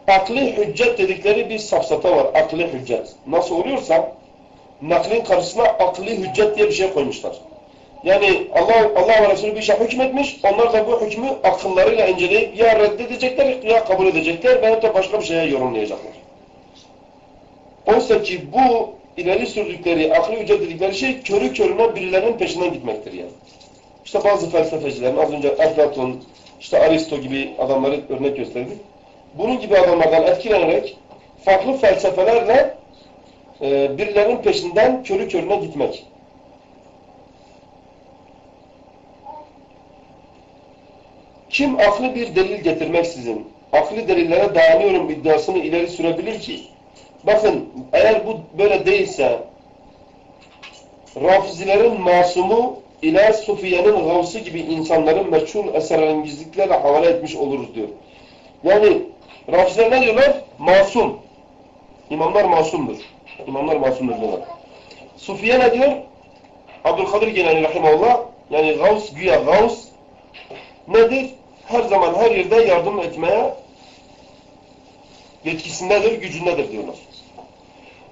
akli hüccet dedikleri bir safsata var. Akli hüccet. Nasıl oluyorsa naklin karşısına akli hüccet diye bir şey koymuşlar. Yani Allah Allah ve Resulü bir şey hükmetmiş. Onlar da bu hükmü akıllarıyla inceleyip ya reddedecekler ya kabul edecekler veya da başka bir şeye yorumlayacaklar. Oysa ki bu ileri sürdükleri, akli hüccet dedikleri şey körü körüne birilerinin peşinden gitmektir yani. İşte bazı felsefecilerin, az önce Eflatun, işte Aristo gibi adamları örnek gösterdik. Bunun gibi adamlardan etkilenerek farklı felsefelerle e, birilerinin peşinden körü körüne gitmek. Kim aklı bir delil getirmeksizin, aklı delillere dayanıyorum iddiasını ileri sürebilir ki, Bakın eğer bu böyle değilse Rafizilerin masumu ile Sufiye'nin gavsı gibi insanların meçhul esrarengizliklerle havale etmiş oluruz diyor. Yani Rafiziler ne diyorlar? Masum. İmamlar masumdur. İmamlar masumdur diyorlar. Sufiye ne diyor? Abdülkadir Geneli Rahimahullah yani gavs güya gavs nedir? Her zaman her yerde yardım etmeye yetkisindedir, gücündedir diyorlar.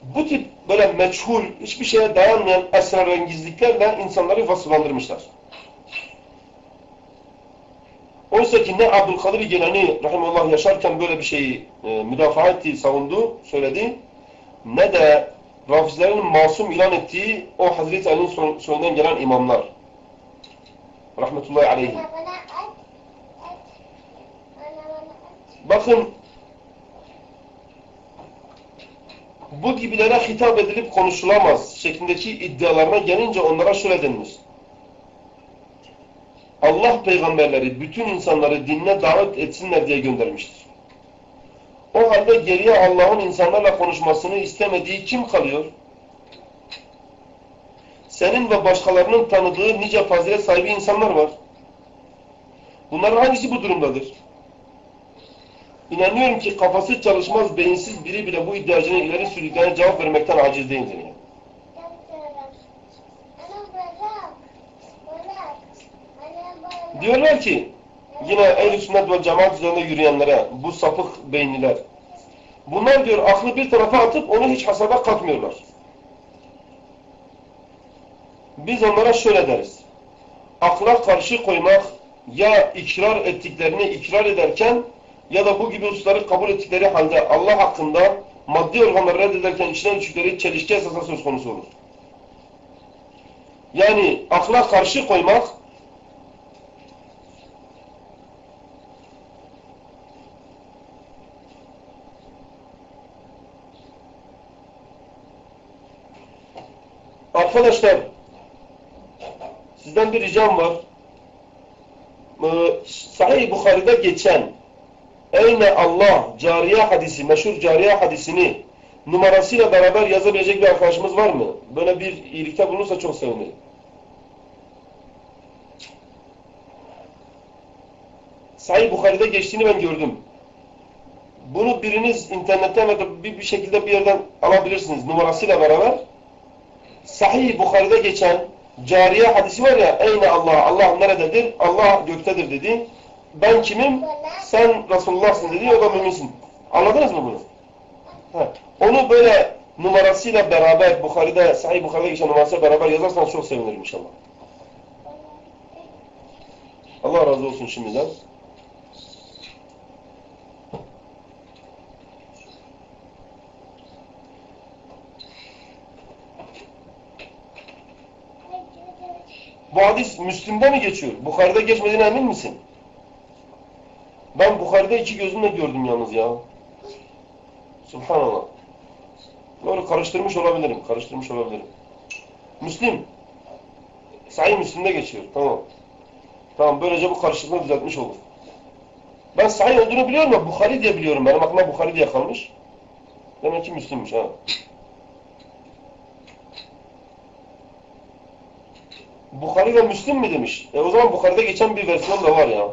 Bu tip böyle meçhul, hiçbir şeye dayanmayan esrarengizliklerle insanları vasıflandırmışlar. Oysa ki ne Abdülkadir Gelani Rahimullah yaşarken böyle bir şeyi e, müdafaa ettiği, savundu, söyledi, ne de Rafizlerin masum ilan ettiği o Hazreti Ali'nin soyundan gelen imamlar. Rahmetullahi aleyhi. Bakın bu gibilere hitap edilip konuşulamaz şeklindeki iddialarına gelince onlara şöyle denmiş. Allah peygamberleri bütün insanları dinine davet etsinler diye göndermiştir. O halde geriye Allah'ın insanlarla konuşmasını istemediği kim kalıyor? Senin ve başkalarının tanıdığı nice fazilet sahibi insanlar var. Bunların hangisi bu durumdadır? İnanıyorum ki kafası çalışmaz, beyinsiz biri bile bu iddiacının ileri sürdüklerine cevap vermekten aciz değildir. Yani. Diyorlar ki, yine ehl-i sünnet ve cemaat üzerinde yürüyenlere, bu sapık beyinliler, bunlar diyor aklı bir tarafa atıp onu hiç hasaba katmıyorlar. Biz onlara şöyle deriz, akla karşı koymak ya ikrar ettiklerini ikrar ederken ya da bu gibi hususları kabul ettikleri halde Allah hakkında maddi organları reddederken içine düştükleri çelişki esasına söz konusu olur. Yani akla karşı koymak Arkadaşlar sizden bir ricam var. Ee, Sahih Bukhari'de geçen Eyne Allah cariye hadisi, meşhur cariye hadisini numarasıyla beraber yazabilecek bir arkadaşımız var mı? Böyle bir iyilikte bulunursa çok sevinirim. Sahih Bukhari'de geçtiğini ben gördüm. Bunu biriniz internetten ya da bir, bir şekilde bir yerden alabilirsiniz numarasıyla beraber. Sahih Bukhari'de geçen cariye hadisi var ya, eyne Allah, Allah nerededir? Allah göktedir dedi ben kimim? Sen Resulullah'sın dedi, o da müminsin. Anladınız mı bunu? Ha. Onu böyle numarasıyla beraber Bukhari'de, Sahih Bukhari'de geçen numarasıyla beraber yazarsanız çok sevinirim inşallah. Allah razı olsun şimdiden. Bu hadis Müslim'de mi geçiyor? Bukhari'de geçmediğine emin misin? Ben Bukhari'de iki gözümle gördüm yalnız ya. Subhanallah. Böyle karıştırmış olabilirim. Karıştırmış olabilirim. Müslim. Sahih Müslim'de geçiyor. Tamam. Tamam böylece bu karışıklığı düzeltmiş olduk. Ben sahih olduğunu biliyorum ama Bukhari diye biliyorum. Benim aklıma Bukhari diye kalmış. Demek ki Müslim'miş ha. Bukhari ve Müslim mi demiş? E o zaman Bukhari'de geçen bir versiyon da var ya.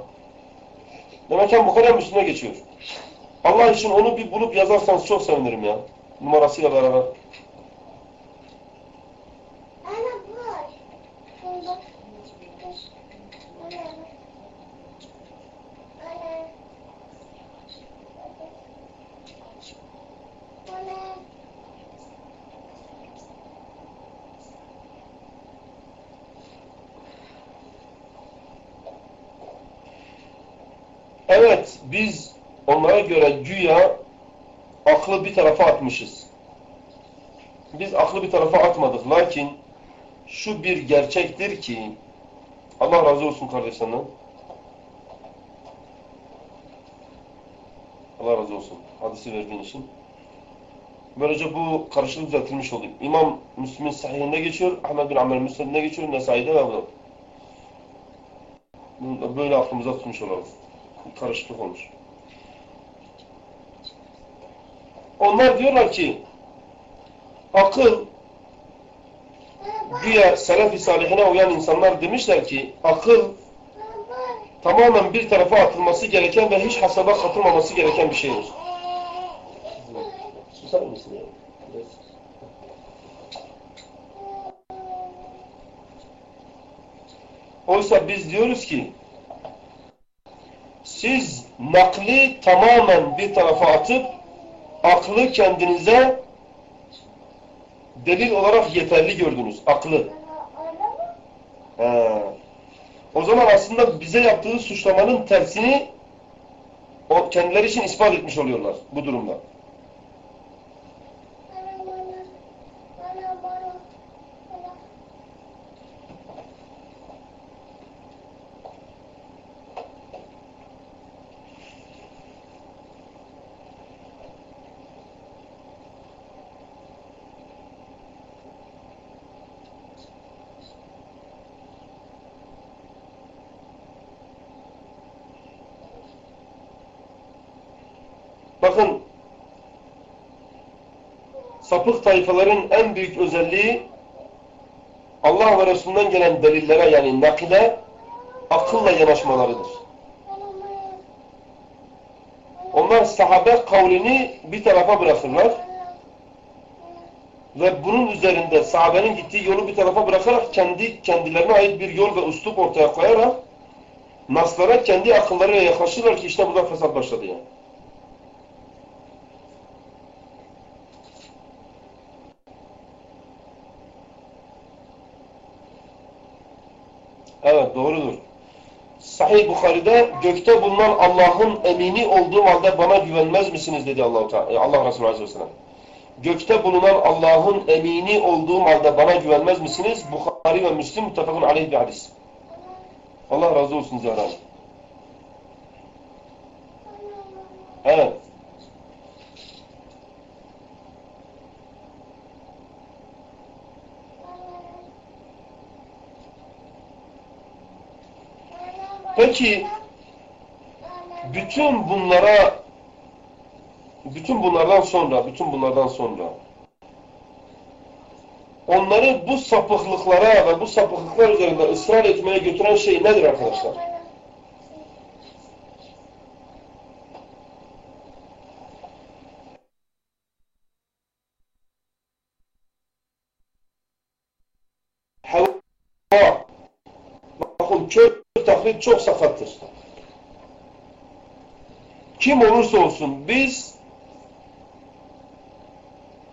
Demek ki Bukhara Müslüm'e geçiyor. Allah için onu bir bulup yazarsanız çok sevinirim ya. Numarasıyla beraber. Biz onlara göre güya aklı bir tarafa atmışız. Biz aklı bir tarafa atmadık. Lakin şu bir gerçektir ki Allah razı olsun kardeşlerine. Allah razı olsun. Hadisi verdiğin için. Böylece bu karışıklık düzeltilmiş oluyor. İmam Müslim'in sahihinde geçiyor. Ahmet bin Amr Müslim'de geçiyor. Nesai'de ve bu. Böyle aklımıza tutmuş olalım karışıklık olmuş. Onlar diyorlar ki akıl güya selef-i salihine uyan insanlar demişler ki akıl tamamen bir tarafa atılması gereken ve hiç hasaba katılmaması gereken bir şeydir. Susar mısın ya? Oysa biz diyoruz ki siz nakli tamamen bir tarafa atıp aklı kendinize delil olarak yeterli gördünüz. Aklı. He. O zaman aslında bize yaptığı suçlamanın tersini o kendileri için ispat etmiş oluyorlar bu durumda. Bakın sapık tayfaların en büyük özelliği Allah ve Resulünden gelen delillere yani nakile akılla yanaşmalarıdır. Onlar sahabe kavlini bir tarafa bırakırlar ve bunun üzerinde sahabenin gittiği yolu bir tarafa bırakarak kendi kendilerine ait bir yol ve üslup ortaya koyarak naslara kendi akıllarıyla yaklaşırlar ki işte burada fesat başladı yani. Evet doğrudur. Sahih Bukhari'de gökte bulunan Allah'ın emini olduğum halde bana güvenmez misiniz dedi Allah Teala. Allah Resulü Aleyhisselam. Gökte bulunan Allah'ın emini olduğum halde bana güvenmez misiniz? Bukhari ve Müslim muttefakun aleyh bir hadis. Allah razı olsun Zahra. Evet. Peki bütün bunlara bütün bunlardan sonra bütün bunlardan sonra onları bu sapıklıklara ve bu sapıklıklar üzerinde ısrar etmeye götüren şey nedir arkadaşlar? Hava. Bakın kör taklit çok sakattır. Kim olursa olsun biz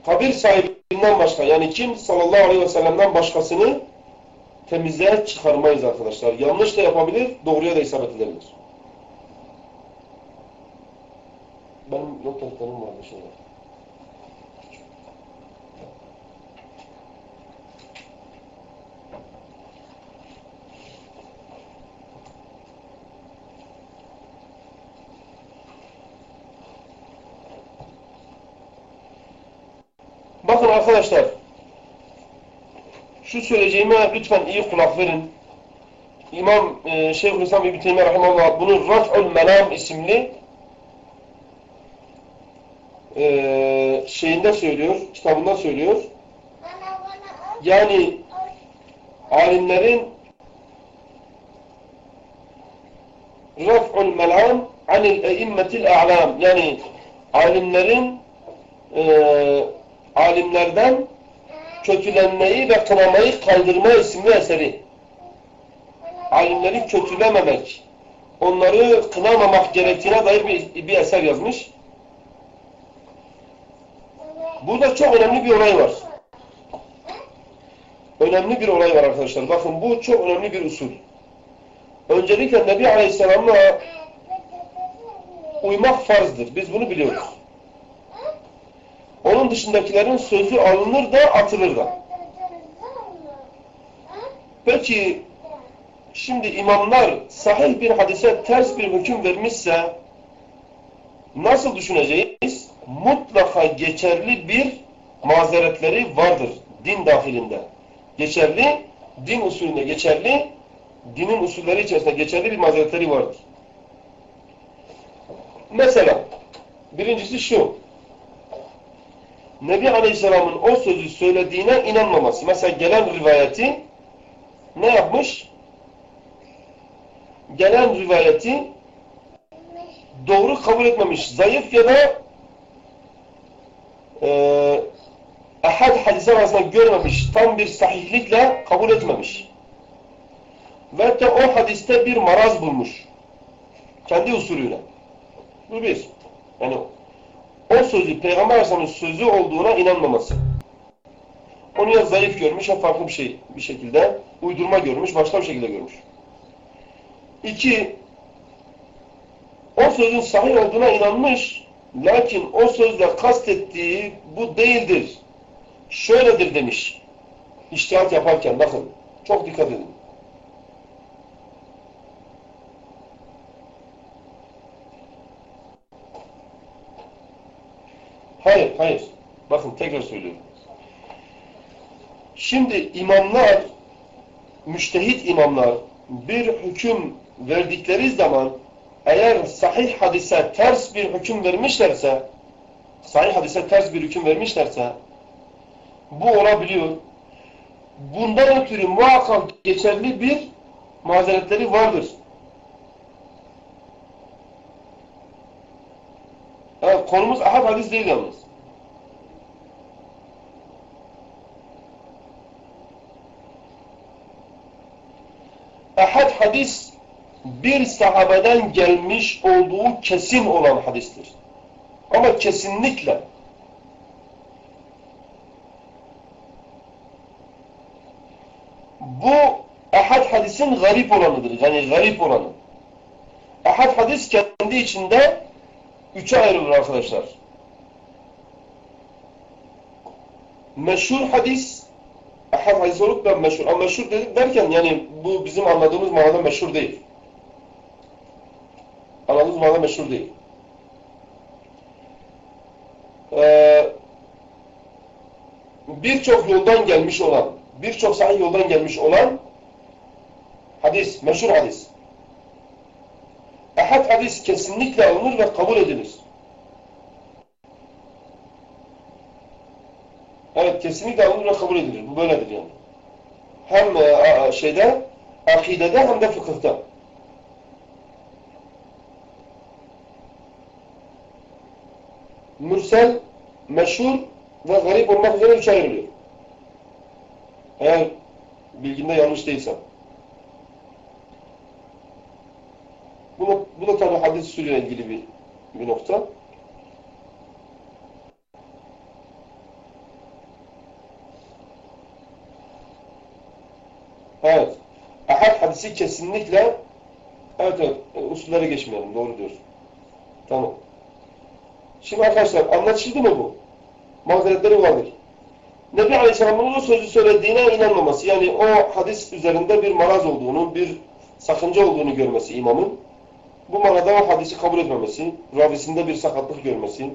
kabir sahibinden başka yani kim sallallahu aleyhi ve sellem'den başkasını temize çıkarmayız arkadaşlar. Yanlış da yapabilir, doğruya da isabet edebilir. Benim not defterim vardı şöyle. Bakın arkadaşlar, şu söyleyeceğime lütfen iyi kulak verin. İmam e, Şeyhülislam İbn Teymiyye Rahimahullah bunu Raf'ul Melam isimli e, şeyinde söylüyor, kitabında söylüyor. Yani alimlerin Raf'ul Melam anil eimmetil a'lam yani alimlerin e, alimlerden kötülenmeyi ve kınamayı kaldırma isimli eseri. Alimleri kötülememek, onları kınamamak gerektiğine dair bir, bir eser yazmış. Burada çok önemli bir olay var. Önemli bir olay var arkadaşlar. Bakın bu çok önemli bir usul. Öncelikle Nebi Aleyhisselam'a uymak farzdır. Biz bunu biliyoruz. Onun dışındakilerin sözü alınır da atılır da. Peki şimdi imamlar sahih bir hadise ters bir hüküm vermişse nasıl düşüneceğiz? Mutlaka geçerli bir mazeretleri vardır din dahilinde. Geçerli, din usulünde geçerli, dinin usulleri içerisinde geçerli bir mazeretleri vardır. Mesela birincisi şu Nebi Aleyhisselam'ın o sözü söylediğine inanmaması. Mesela gelen rivayeti ne yapmış? Gelen rivayeti doğru kabul etmemiş. Zayıf ya da e, ahad hadise arasında görmemiş. Tam bir sahihlikle kabul etmemiş. Ve de o hadiste bir maraz bulmuş. Kendi usulüyle. Bu bir. Yani o sözü Peygamber Aleyhisselam'ın sözü olduğuna inanmaması. Onu ya zayıf görmüş ya farklı bir şey bir şekilde uydurma görmüş, başka bir şekilde görmüş. İki, o sözün sahih olduğuna inanmış, lakin o sözle kastettiği bu değildir, şöyledir demiş. İştihat yaparken bakın, çok dikkat edin. Hayır, hayır. Bakın tekrar söylüyorum. Şimdi imamlar, müştehit imamlar bir hüküm verdikleri zaman eğer sahih hadise ters bir hüküm vermişlerse sahih hadise ters bir hüküm vermişlerse bu olabiliyor. Bundan ötürü muhakkak geçerli bir mazeretleri vardır. Evet, konumuz ahad hadis değil yalnız. Ahad hadis bir sahabeden gelmiş olduğu kesin olan hadistir. Ama kesinlikle bu ahad hadisin garip olanıdır. Yani garip olanı. Ahad hadis kendi içinde üçe ayrılır arkadaşlar. Meşhur hadis ahad hadis olup da meşhur. Ama meşhur dedik derken yani bu bizim anladığımız manada meşhur değil. Anladığımız manada meşhur değil. Ee, birçok yoldan gelmiş olan, birçok sahih yoldan gelmiş olan hadis, meşhur hadis. Ahad hadis kesinlikle alınır ve kabul edilir. Evet, kesinlikle alınır ve kabul edilir. Bu böyledir yani. Hem e, şeyde, akidede hem de fıkıhta. Mürsel, meşhur ve garip olmak üzere üç ayrılıyor. Eğer bilginde yanlış değilsem. Bu bu da tabi hadis usulüyle ilgili bir, bir nokta. Evet. Ahad hadisi kesinlikle evet evet usullere geçmeyelim. Doğru diyorsun. Tamam. Şimdi arkadaşlar anlaşıldı mı bu? Mazeretleri vardır. Nebi Aleyhisselam'ın o sözü söylediğine inanmaması. Yani o hadis üzerinde bir maraz olduğunu, bir sakınca olduğunu görmesi imamın. Bu manada o hadisi kabul etmemesi, ravisinde bir sakatlık görmesi.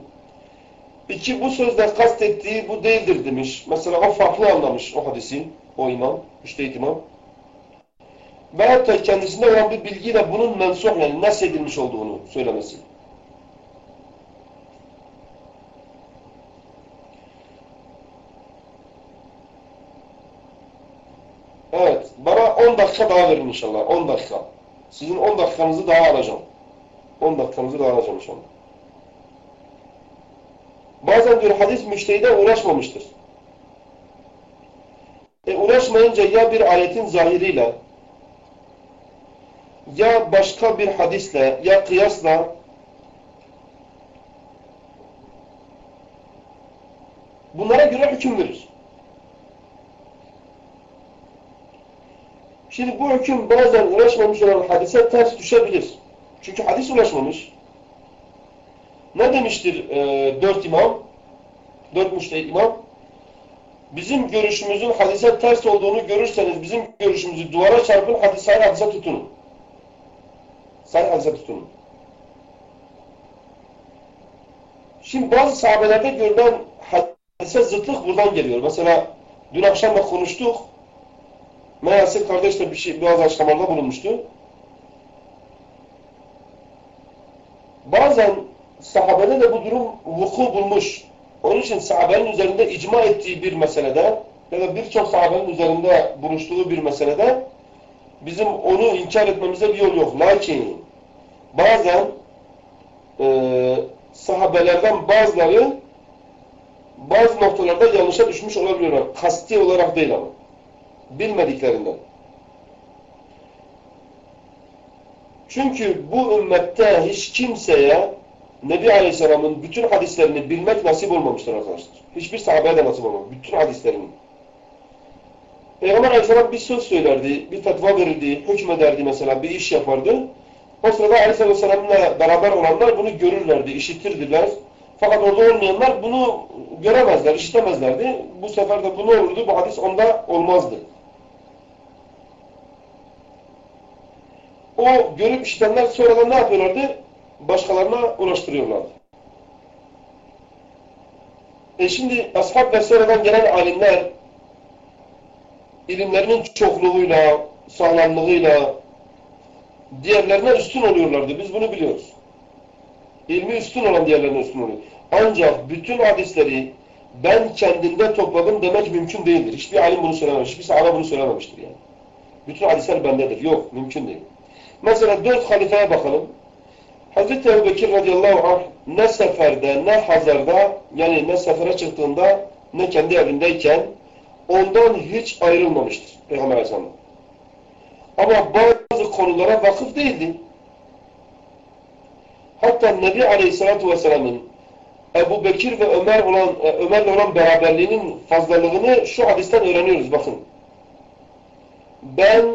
İki, bu sözle kastettiği bu değildir demiş. Mesela o farklı anlamış o hadisi, o imam, müştehit imam. Veyahut da kendisinde olan bir bilgiyle bunun mensuh yani nesedilmiş olduğunu söylemesi. Evet, bana 10 dakika daha verin inşallah, 10 dakika. Sizin 10 dakikanızı daha alacağım. 10 dakikanızı daha alacağım inşallah. Bazen diyor hadis müştehide uğraşmamıştır. E uğraşmayınca ya bir ayetin zahiriyle ya başka bir hadisle ya kıyasla bunlara göre hüküm verir. Şimdi bu hüküm bazen ulaşmamış olan hadise ters düşebilir. Çünkü hadis ulaşmamış. Ne demiştir e, dört imam? Dört müştehit imam? Bizim görüşümüzün hadise ters olduğunu görürseniz bizim görüşümüzü duvara çarpın, hadis, sahih hadise tutunun. Sahih hadise tutunun. Şimdi bazı sahabelerde görülen hadise zıtlık buradan geliyor. Mesela dün akşam da konuştuk. Meğerse kardeş de bir şey, bazı açıklamalarda bulunmuştu. Bazen sahabede de bu durum vuku bulmuş. Onun için sahabenin üzerinde icma ettiği bir meselede ya da birçok sahabenin üzerinde buluştuğu bir meselede bizim onu inkar etmemize bir yol yok. Lakin bazen e, sahabelerden bazıları bazı noktalarda yanlışa düşmüş olabiliyorlar. Kasti olarak değil ama. Bilmediklerinden. Çünkü bu ümmette hiç kimseye Nebi Aleyhisselam'ın bütün hadislerini bilmek nasip olmamıştır arkadaşlar. Hiçbir sahabeye de nasip olmamış. Bütün hadislerini. Peygamber Aleyhisselam bir söz söylerdi, bir fetva verirdi, hükmederdi mesela, bir iş yapardı. O sırada Aleyhisselam'la beraber olanlar bunu görürlerdi, işitirdiler. Fakat orada olmayanlar bunu göremezler, işitemezlerdi. Bu sefer de bu ne olurdu? Bu hadis onda olmazdı. O görüp işitenler sonradan ne yapıyorlardı? Başkalarına ulaştırıyorlardı. E şimdi ashab ve sonradan gelen alimler ilimlerinin çokluğuyla, sağlamlığıyla diğerlerine üstün oluyorlardı. Biz bunu biliyoruz. İlmi üstün olan diğerlerine üstün oluyor. Ancak bütün hadisleri ben kendimde topladım demek mümkün değildir. Hiçbir alim bunu söylememiş, hiçbir sahabe bunu söylememiştir yani. Bütün hadisler bendedir. Yok, mümkün değil. Mesela dört halifeye bakalım. Hazreti Ebu Bekir radıyallahu anh ne seferde, ne hazarda, yani ne sefere çıktığında, ne kendi evindeyken ondan hiç ayrılmamıştır Peygamber Aleyhisselam. Ama bazı konulara vakıf değildi. Hatta Nebi Aleyhisselatü Vesselam'ın Ebu Bekir ve Ömer olan, e, Ömer'le olan beraberliğinin fazlalığını şu hadisten öğreniyoruz bakın. Ben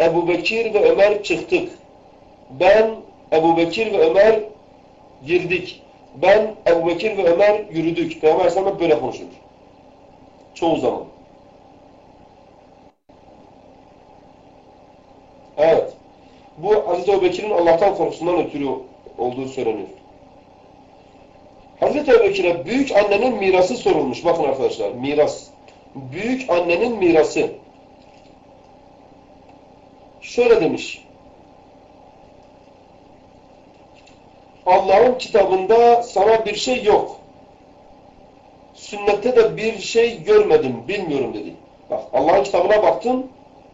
Ebu Bekir ve Ömer çıktık. Ben Ebu Bekir ve Ömer girdik. Ben Ebu Bekir ve Ömer yürüdük. Peygamber Aleyhisselam böyle konuşur. Çoğu zaman. Evet. Bu Hazreti Ebu Bekir'in Allah'tan korkusundan ötürü olduğu söyleniyor. Hazreti Ebu Bekir'e büyük annenin mirası sorulmuş. Bakın arkadaşlar miras. Büyük annenin mirası. Şöyle demiş. Allah'ın kitabında sana bir şey yok. Sünnette de bir şey görmedim, bilmiyorum dedi. Bak Allah'ın kitabına baktım,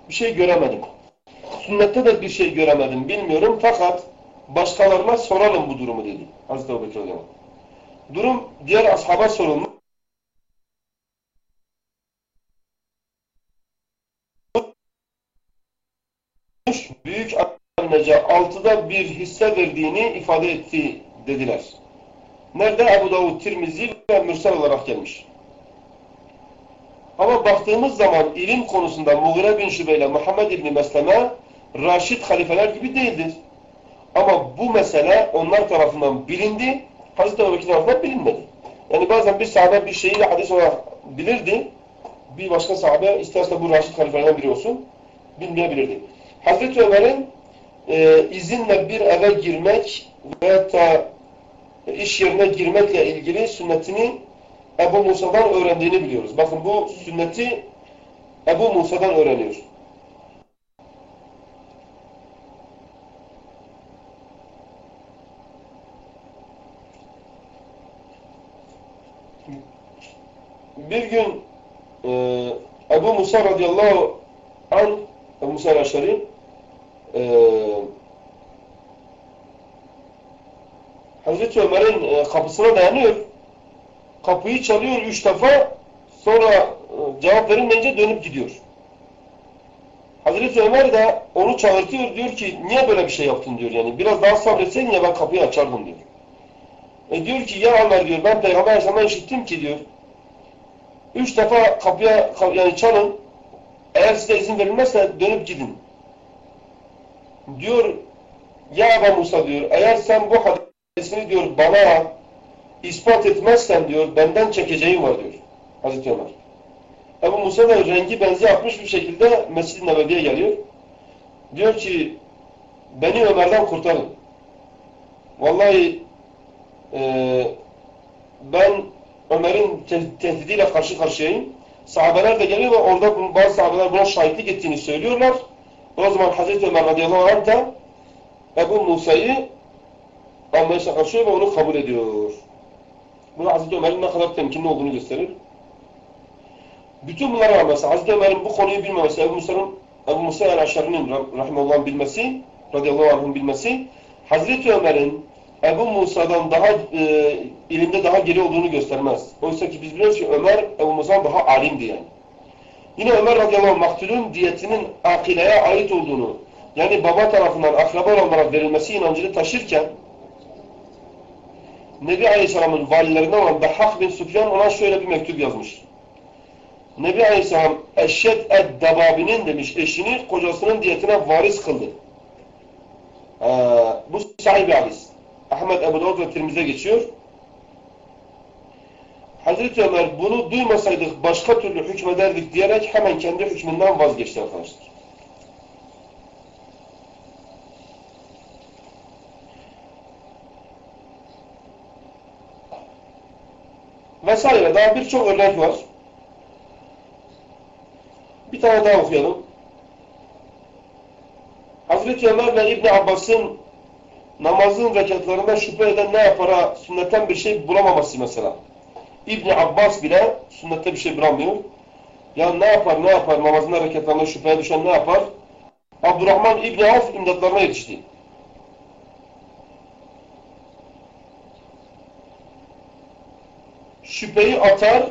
bir şey göremedim. Sünnette de bir şey göremedim, bilmiyorum fakat başkalarına soralım bu durumu dedi. Hazreti Ebu Bekir Durum diğer ashaba sorulmuş. Büyük annece altıda bir hisse verdiğini ifade etti dediler. Nerede? Ebu Davud, Tirmizi ve Mürsel olarak gelmiş. Ama baktığımız zaman ilim konusunda Mughire bin Şübe ile Muhammed İbni Mesleme Raşid halifeler gibi değildir. Ama bu mesele onlar tarafından bilindi, Hazreti Ebu Bekir tarafından bilinmedi. Yani bazen bir sahabe bir şeyi de hadis olarak bilirdi, bir başka sahabe isterse bu Raşid halifelerden biri olsun, bilmeyebilirdi. Hazreti Ömer'in e, izinle bir eve girmek veya da iş yerine girmekle ilgili sünnetini Ebu Musa'dan öğrendiğini biliyoruz. Bakın bu sünneti Ebu Musa'dan öğreniyor. Bir gün e, Ebu Musa radıyallahu anh Ebu Musa el-Aşari e, Hazreti Ömer'in e, kapısına dayanıyor. Kapıyı çalıyor üç defa sonra e, cevap verilmeyince dönüp gidiyor. Hazreti Ömer de onu çağırtıyor diyor ki niye böyle bir şey yaptın diyor yani biraz daha sabretseydin ya ben kapıyı açardım diyor. E diyor ki ya Ömer diyor ben Peygamber Aleyhisselam'dan işittim ki diyor üç defa kapıya yani çalın eğer size izin verilmezse dönüp gidin. Diyor ya Ebu Musa diyor eğer sen bu hadisini diyor bana ispat etmezsen diyor benden çekeceğim var diyor Hazreti Ömer. Ebu Musa da rengi benzi yapmış bir şekilde Mescid-i Nebevi'ye geliyor. Diyor ki beni Ömer'den kurtarın. Vallahi e, ben Ömer'in te tehdidiyle karşı karşıyayım. Sahabeler de geliyor ve orada bazı sahabeler buna şahitlik ettiğini söylüyorlar. O zaman Hazreti Ömer radıyallahu anh da Ebu Musa'yı almaya çalışıyor ve onu kabul ediyor. Bu Hazreti Ömer'in ne kadar temkinli olduğunu gösterir. Bütün bunlara rağmen Hazreti Ömer'in bu konuyu bilmemesi, Ebu Musa'nın Ebu Musa el-Aşari'nin rahimallahu bilmesi, radıyallahu anh'ın bilmesi, Hazreti Ömer'in Ebu Musa'dan daha e, ilimde daha geri olduğunu göstermez. Oysa ki biz biliyoruz ki Ömer Ebu Musa'dan daha alimdi yani. Yine Ömer radıyallahu anh maktulün diyetinin akileye ait olduğunu, yani baba tarafından akraba olarak verilmesi inancını taşırken Nebi Aleyhisselam'ın valilerinden olan Behak bin Süfyan ona şöyle bir mektup yazmış. Nebi Aleyhisselam Eşşed ed-Debabi'nin demiş eşini kocasının diyetine varis kıldı. Ee, bu sahibi hadis. Ahmet Ebu Davud ve Tirmiz'e geçiyor. Hazreti Ömer bunu duymasaydık başka türlü hükmederdik diyerek hemen kendi hükmünden vazgeçti arkadaşlar. Vesaire daha birçok örnek var. Bir tane daha okuyalım. Hazreti Ömer ve İbni Abbas'ın namazın rekatlarında şüphe eden ne yapara sünnetten bir şey bulamaması mesela. İbni Abbas bile sünnette bir şey bulamıyor. Ya ne yapar ne yapar namazın hareketlerinde şüpheye düşen ne yapar? Abdurrahman İbni Avf imdatlarına yetişti. Şüpheyi atar,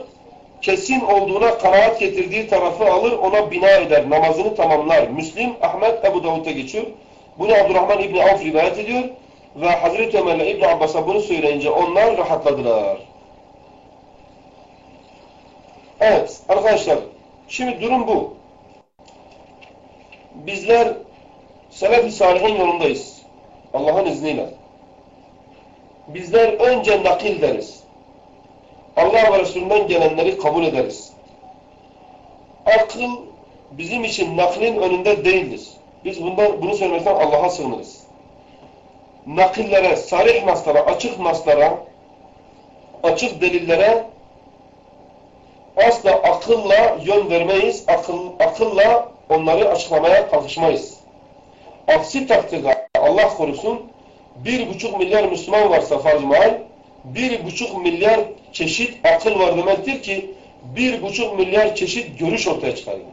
kesin olduğuna kanaat getirdiği tarafı alır, ona bina eder, namazını tamamlar. Müslim, Ahmet, Ebu Davud'da geçiyor. Bunu Abdurrahman İbni Avf rivayet ediyor. Ve Hazreti Ömer ile İbni Abbas'a bunu söyleyince onlar rahatladılar. Evet arkadaşlar, şimdi durum bu. Bizler Selef-i Salih'in yolundayız. Allah'ın izniyle. Bizler önce nakil deriz. Allah ve Resulünden gelenleri kabul ederiz. Akıl bizim için naklin önünde değildir. Biz bundan, bunu söylemekten Allah'a sığınırız. Nakillere, sarih naslara, açık naslara, açık delillere asla akılla yön vermeyiz, akıl, akılla onları açıklamaya kalkışmayız. Aksi takdirde Allah korusun bir buçuk milyar Müslüman varsa farz bir buçuk milyar çeşit akıl var demektir ki bir buçuk milyar çeşit görüş ortaya çıkarıyor.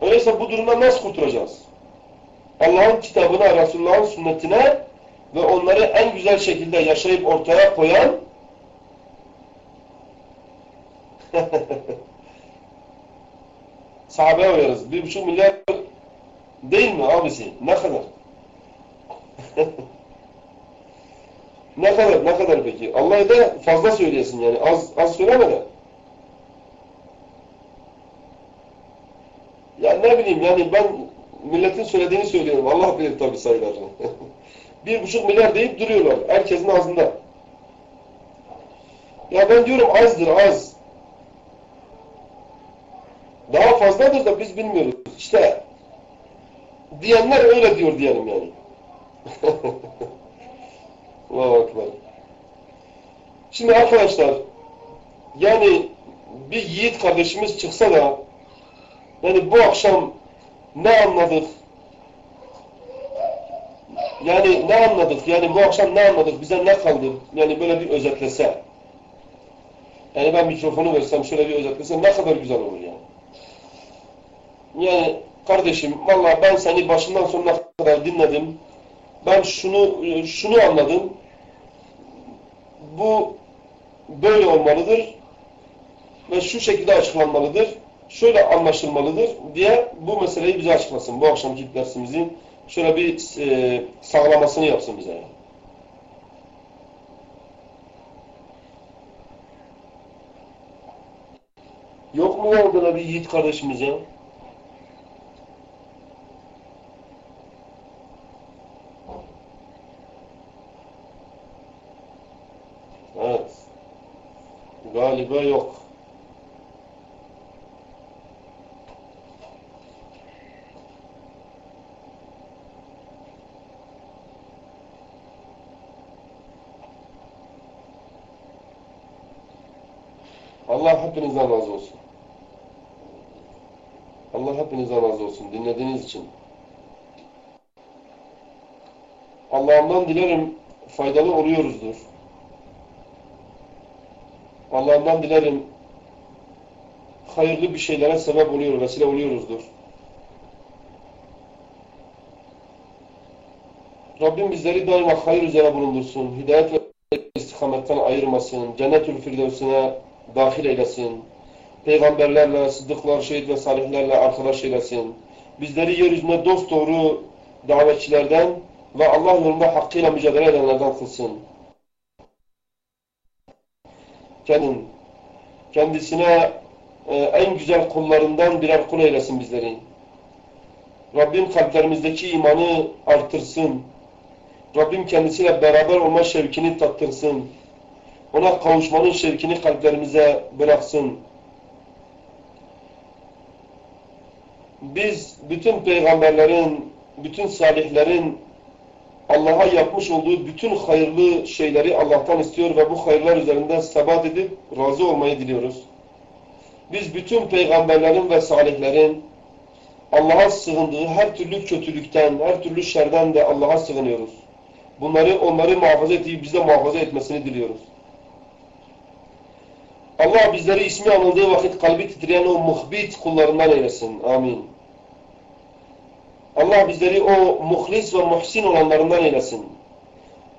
Öyleyse bu durumdan nasıl kurtulacağız? Allah'ın kitabına, Resulullah'ın sünnetine ve onları en güzel şekilde yaşayıp ortaya koyan sahabeye uyarız. Bir buçuk milyar değil mi abisi? Ne kadar? Ne kadar, ne kadar peki? Allah'a da fazla söyleyesin yani. Az, az söyleme de. Ya ne bileyim yani ben milletin söylediğini söylüyorum. Allah bilir tabi sayılarını. bir buçuk milyar deyip duruyorlar. Herkesin ağzında. Ya ben diyorum azdır az. Daha fazladır da biz bilmiyoruz. İşte diyenler öyle diyor diyelim yani. Allahu Ekber. Şimdi arkadaşlar yani bir yiğit kardeşimiz çıksa da yani bu akşam ne anladık? Yani ne anladık? Yani bu akşam ne anladık? Bize ne kaldı? Yani böyle bir özetlese. Yani ben mikrofonu versem şöyle bir özetlesem ne kadar güzel olur yani. Yani kardeşim vallahi ben seni başından sonuna kadar dinledim. Ben şunu şunu anladım bu böyle olmalıdır ve şu şekilde açıklanmalıdır, şöyle anlaşılmalıdır diye bu meseleyi bize açıklasın. Bu akşamki dersimizin şöyle bir e, sağlamasını yapsın bize. Yani. Yok mu orada bir yiğit kardeşimiz ya? Galiba yok. Allah hepinizden razı olsun. Allah hepinizden razı olsun dinlediğiniz için. Allah'ımdan dilerim faydalı oluyoruzdur. Allah'ından dilerim hayırlı bir şeylere sebep oluyor, vesile oluyoruzdur. Rabbim bizleri daima hayır üzere bulundursun. Hidayet ve istikametten ayırmasın. Cennetül Firdevsine dahil eylesin. Peygamberlerle, sıddıklar, şehit ve salihlerle arkadaş eylesin. Bizleri yeryüzünde dost doğru davetçilerden ve Allah yolunda hakkıyla mücadele edenlerden kılsın. Kendin, kendisine e, en güzel kullarından birer kul eylesin bizleri. Rabbim kalplerimizdeki imanı artırsın. Rabbim kendisiyle beraber olma şevkini tattırsın. Ona kavuşmanın şevkini kalplerimize bıraksın. Biz bütün peygamberlerin, bütün salihlerin Allah'a yapmış olduğu bütün hayırlı şeyleri Allah'tan istiyor ve bu hayırlar üzerinde sebat edip razı olmayı diliyoruz. Biz bütün peygamberlerin ve salihlerin Allah'a sığındığı her türlü kötülükten, her türlü şerden de Allah'a sığınıyoruz. Bunları onları muhafaza ettiği bize muhafaza etmesini diliyoruz. Allah bizleri ismi anıldığı vakit kalbi titreyen o muhbit kullarından eylesin. Amin. Allah bizleri o muhlis ve muhsin olanlarından eylesin.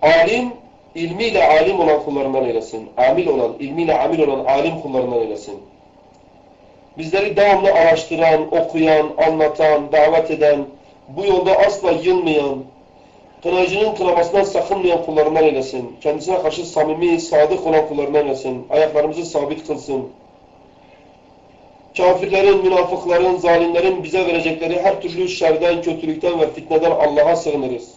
Alim, ilmiyle alim olan kullarından eylesin. Amil olan, ilmiyle amil olan alim kullarından eylesin. Bizleri devamlı araştıran, okuyan, anlatan, davet eden, bu yolda asla yılmayan, kınayıcının kınamasından sakınmayan kullarından eylesin. Kendisine karşı samimi, sadık olan kullarından eylesin. Ayaklarımızı sabit kılsın. Kafirlerin, münafıkların, zalimlerin bize verecekleri her türlü şerden, kötülükten ve fitneden Allah'a sığınırız.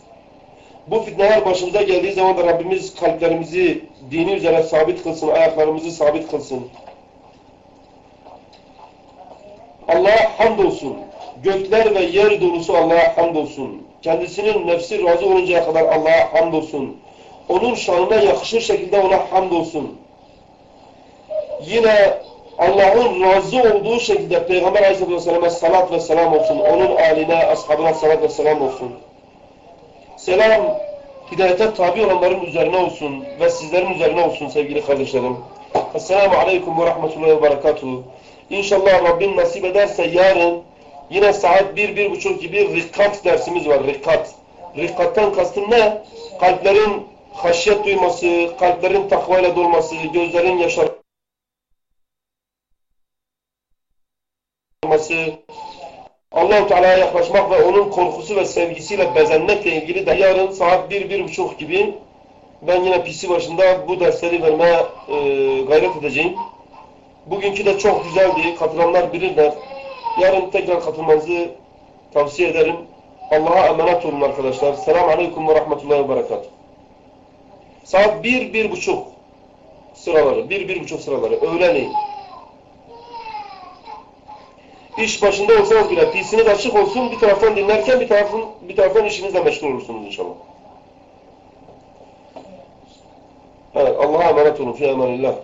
Bu fitneler başımıza geldiği zaman da Rabbimiz kalplerimizi dini üzere sabit kılsın, ayaklarımızı sabit kılsın. Allah'a hamdolsun. Gökler ve yer dolusu Allah'a hamdolsun. Kendisinin nefsi razı oluncaya kadar Allah'a hamdolsun. Onun şanına yakışır şekilde ona hamdolsun. Yine Allah'ın razı olduğu şekilde Peygamber Aleyhisselatü Vesselam'a salat ve selam olsun. Onun aline, ashabına salat ve selam olsun. Selam, hidayete tabi olanların üzerine olsun ve sizlerin üzerine olsun sevgili kardeşlerim. Esselamu Aleyküm ve Rahmetullahi ve Berekatuhu. İnşallah Rabbim nasip ederse yarın yine saat bir, bir buçuk gibi rikat dersimiz var. Rikat. Rikattan kastım ne? Kalplerin haşyet duyması, kalplerin takvayla dolması, gözlerin yaşarması, Allah-u Teala'ya yaklaşmak ve onun korkusu ve sevgisiyle bezenmekle ilgili de yarın saat bir, bir buçuk gibi ben yine pisi başında bu dersleri vermeye e, gayret edeceğim. Bugünkü de çok güzeldi. Katılanlar bilirler. Yarın tekrar katılmanızı tavsiye ederim. Allah'a emanet olun arkadaşlar. Selamun Aleyküm ve Rahmetullahi ve Berekat. Saat bir, bir buçuk sıraları. Bir, bir buçuk sıraları. Öğleneyin. İş başında olsanız bile PC'niz açık olsun. Bir taraftan dinlerken bir taraftan, bir taraftan işinizle meşgul olursunuz inşallah. Evet, Allah'a emanet olun. Fi emanillah.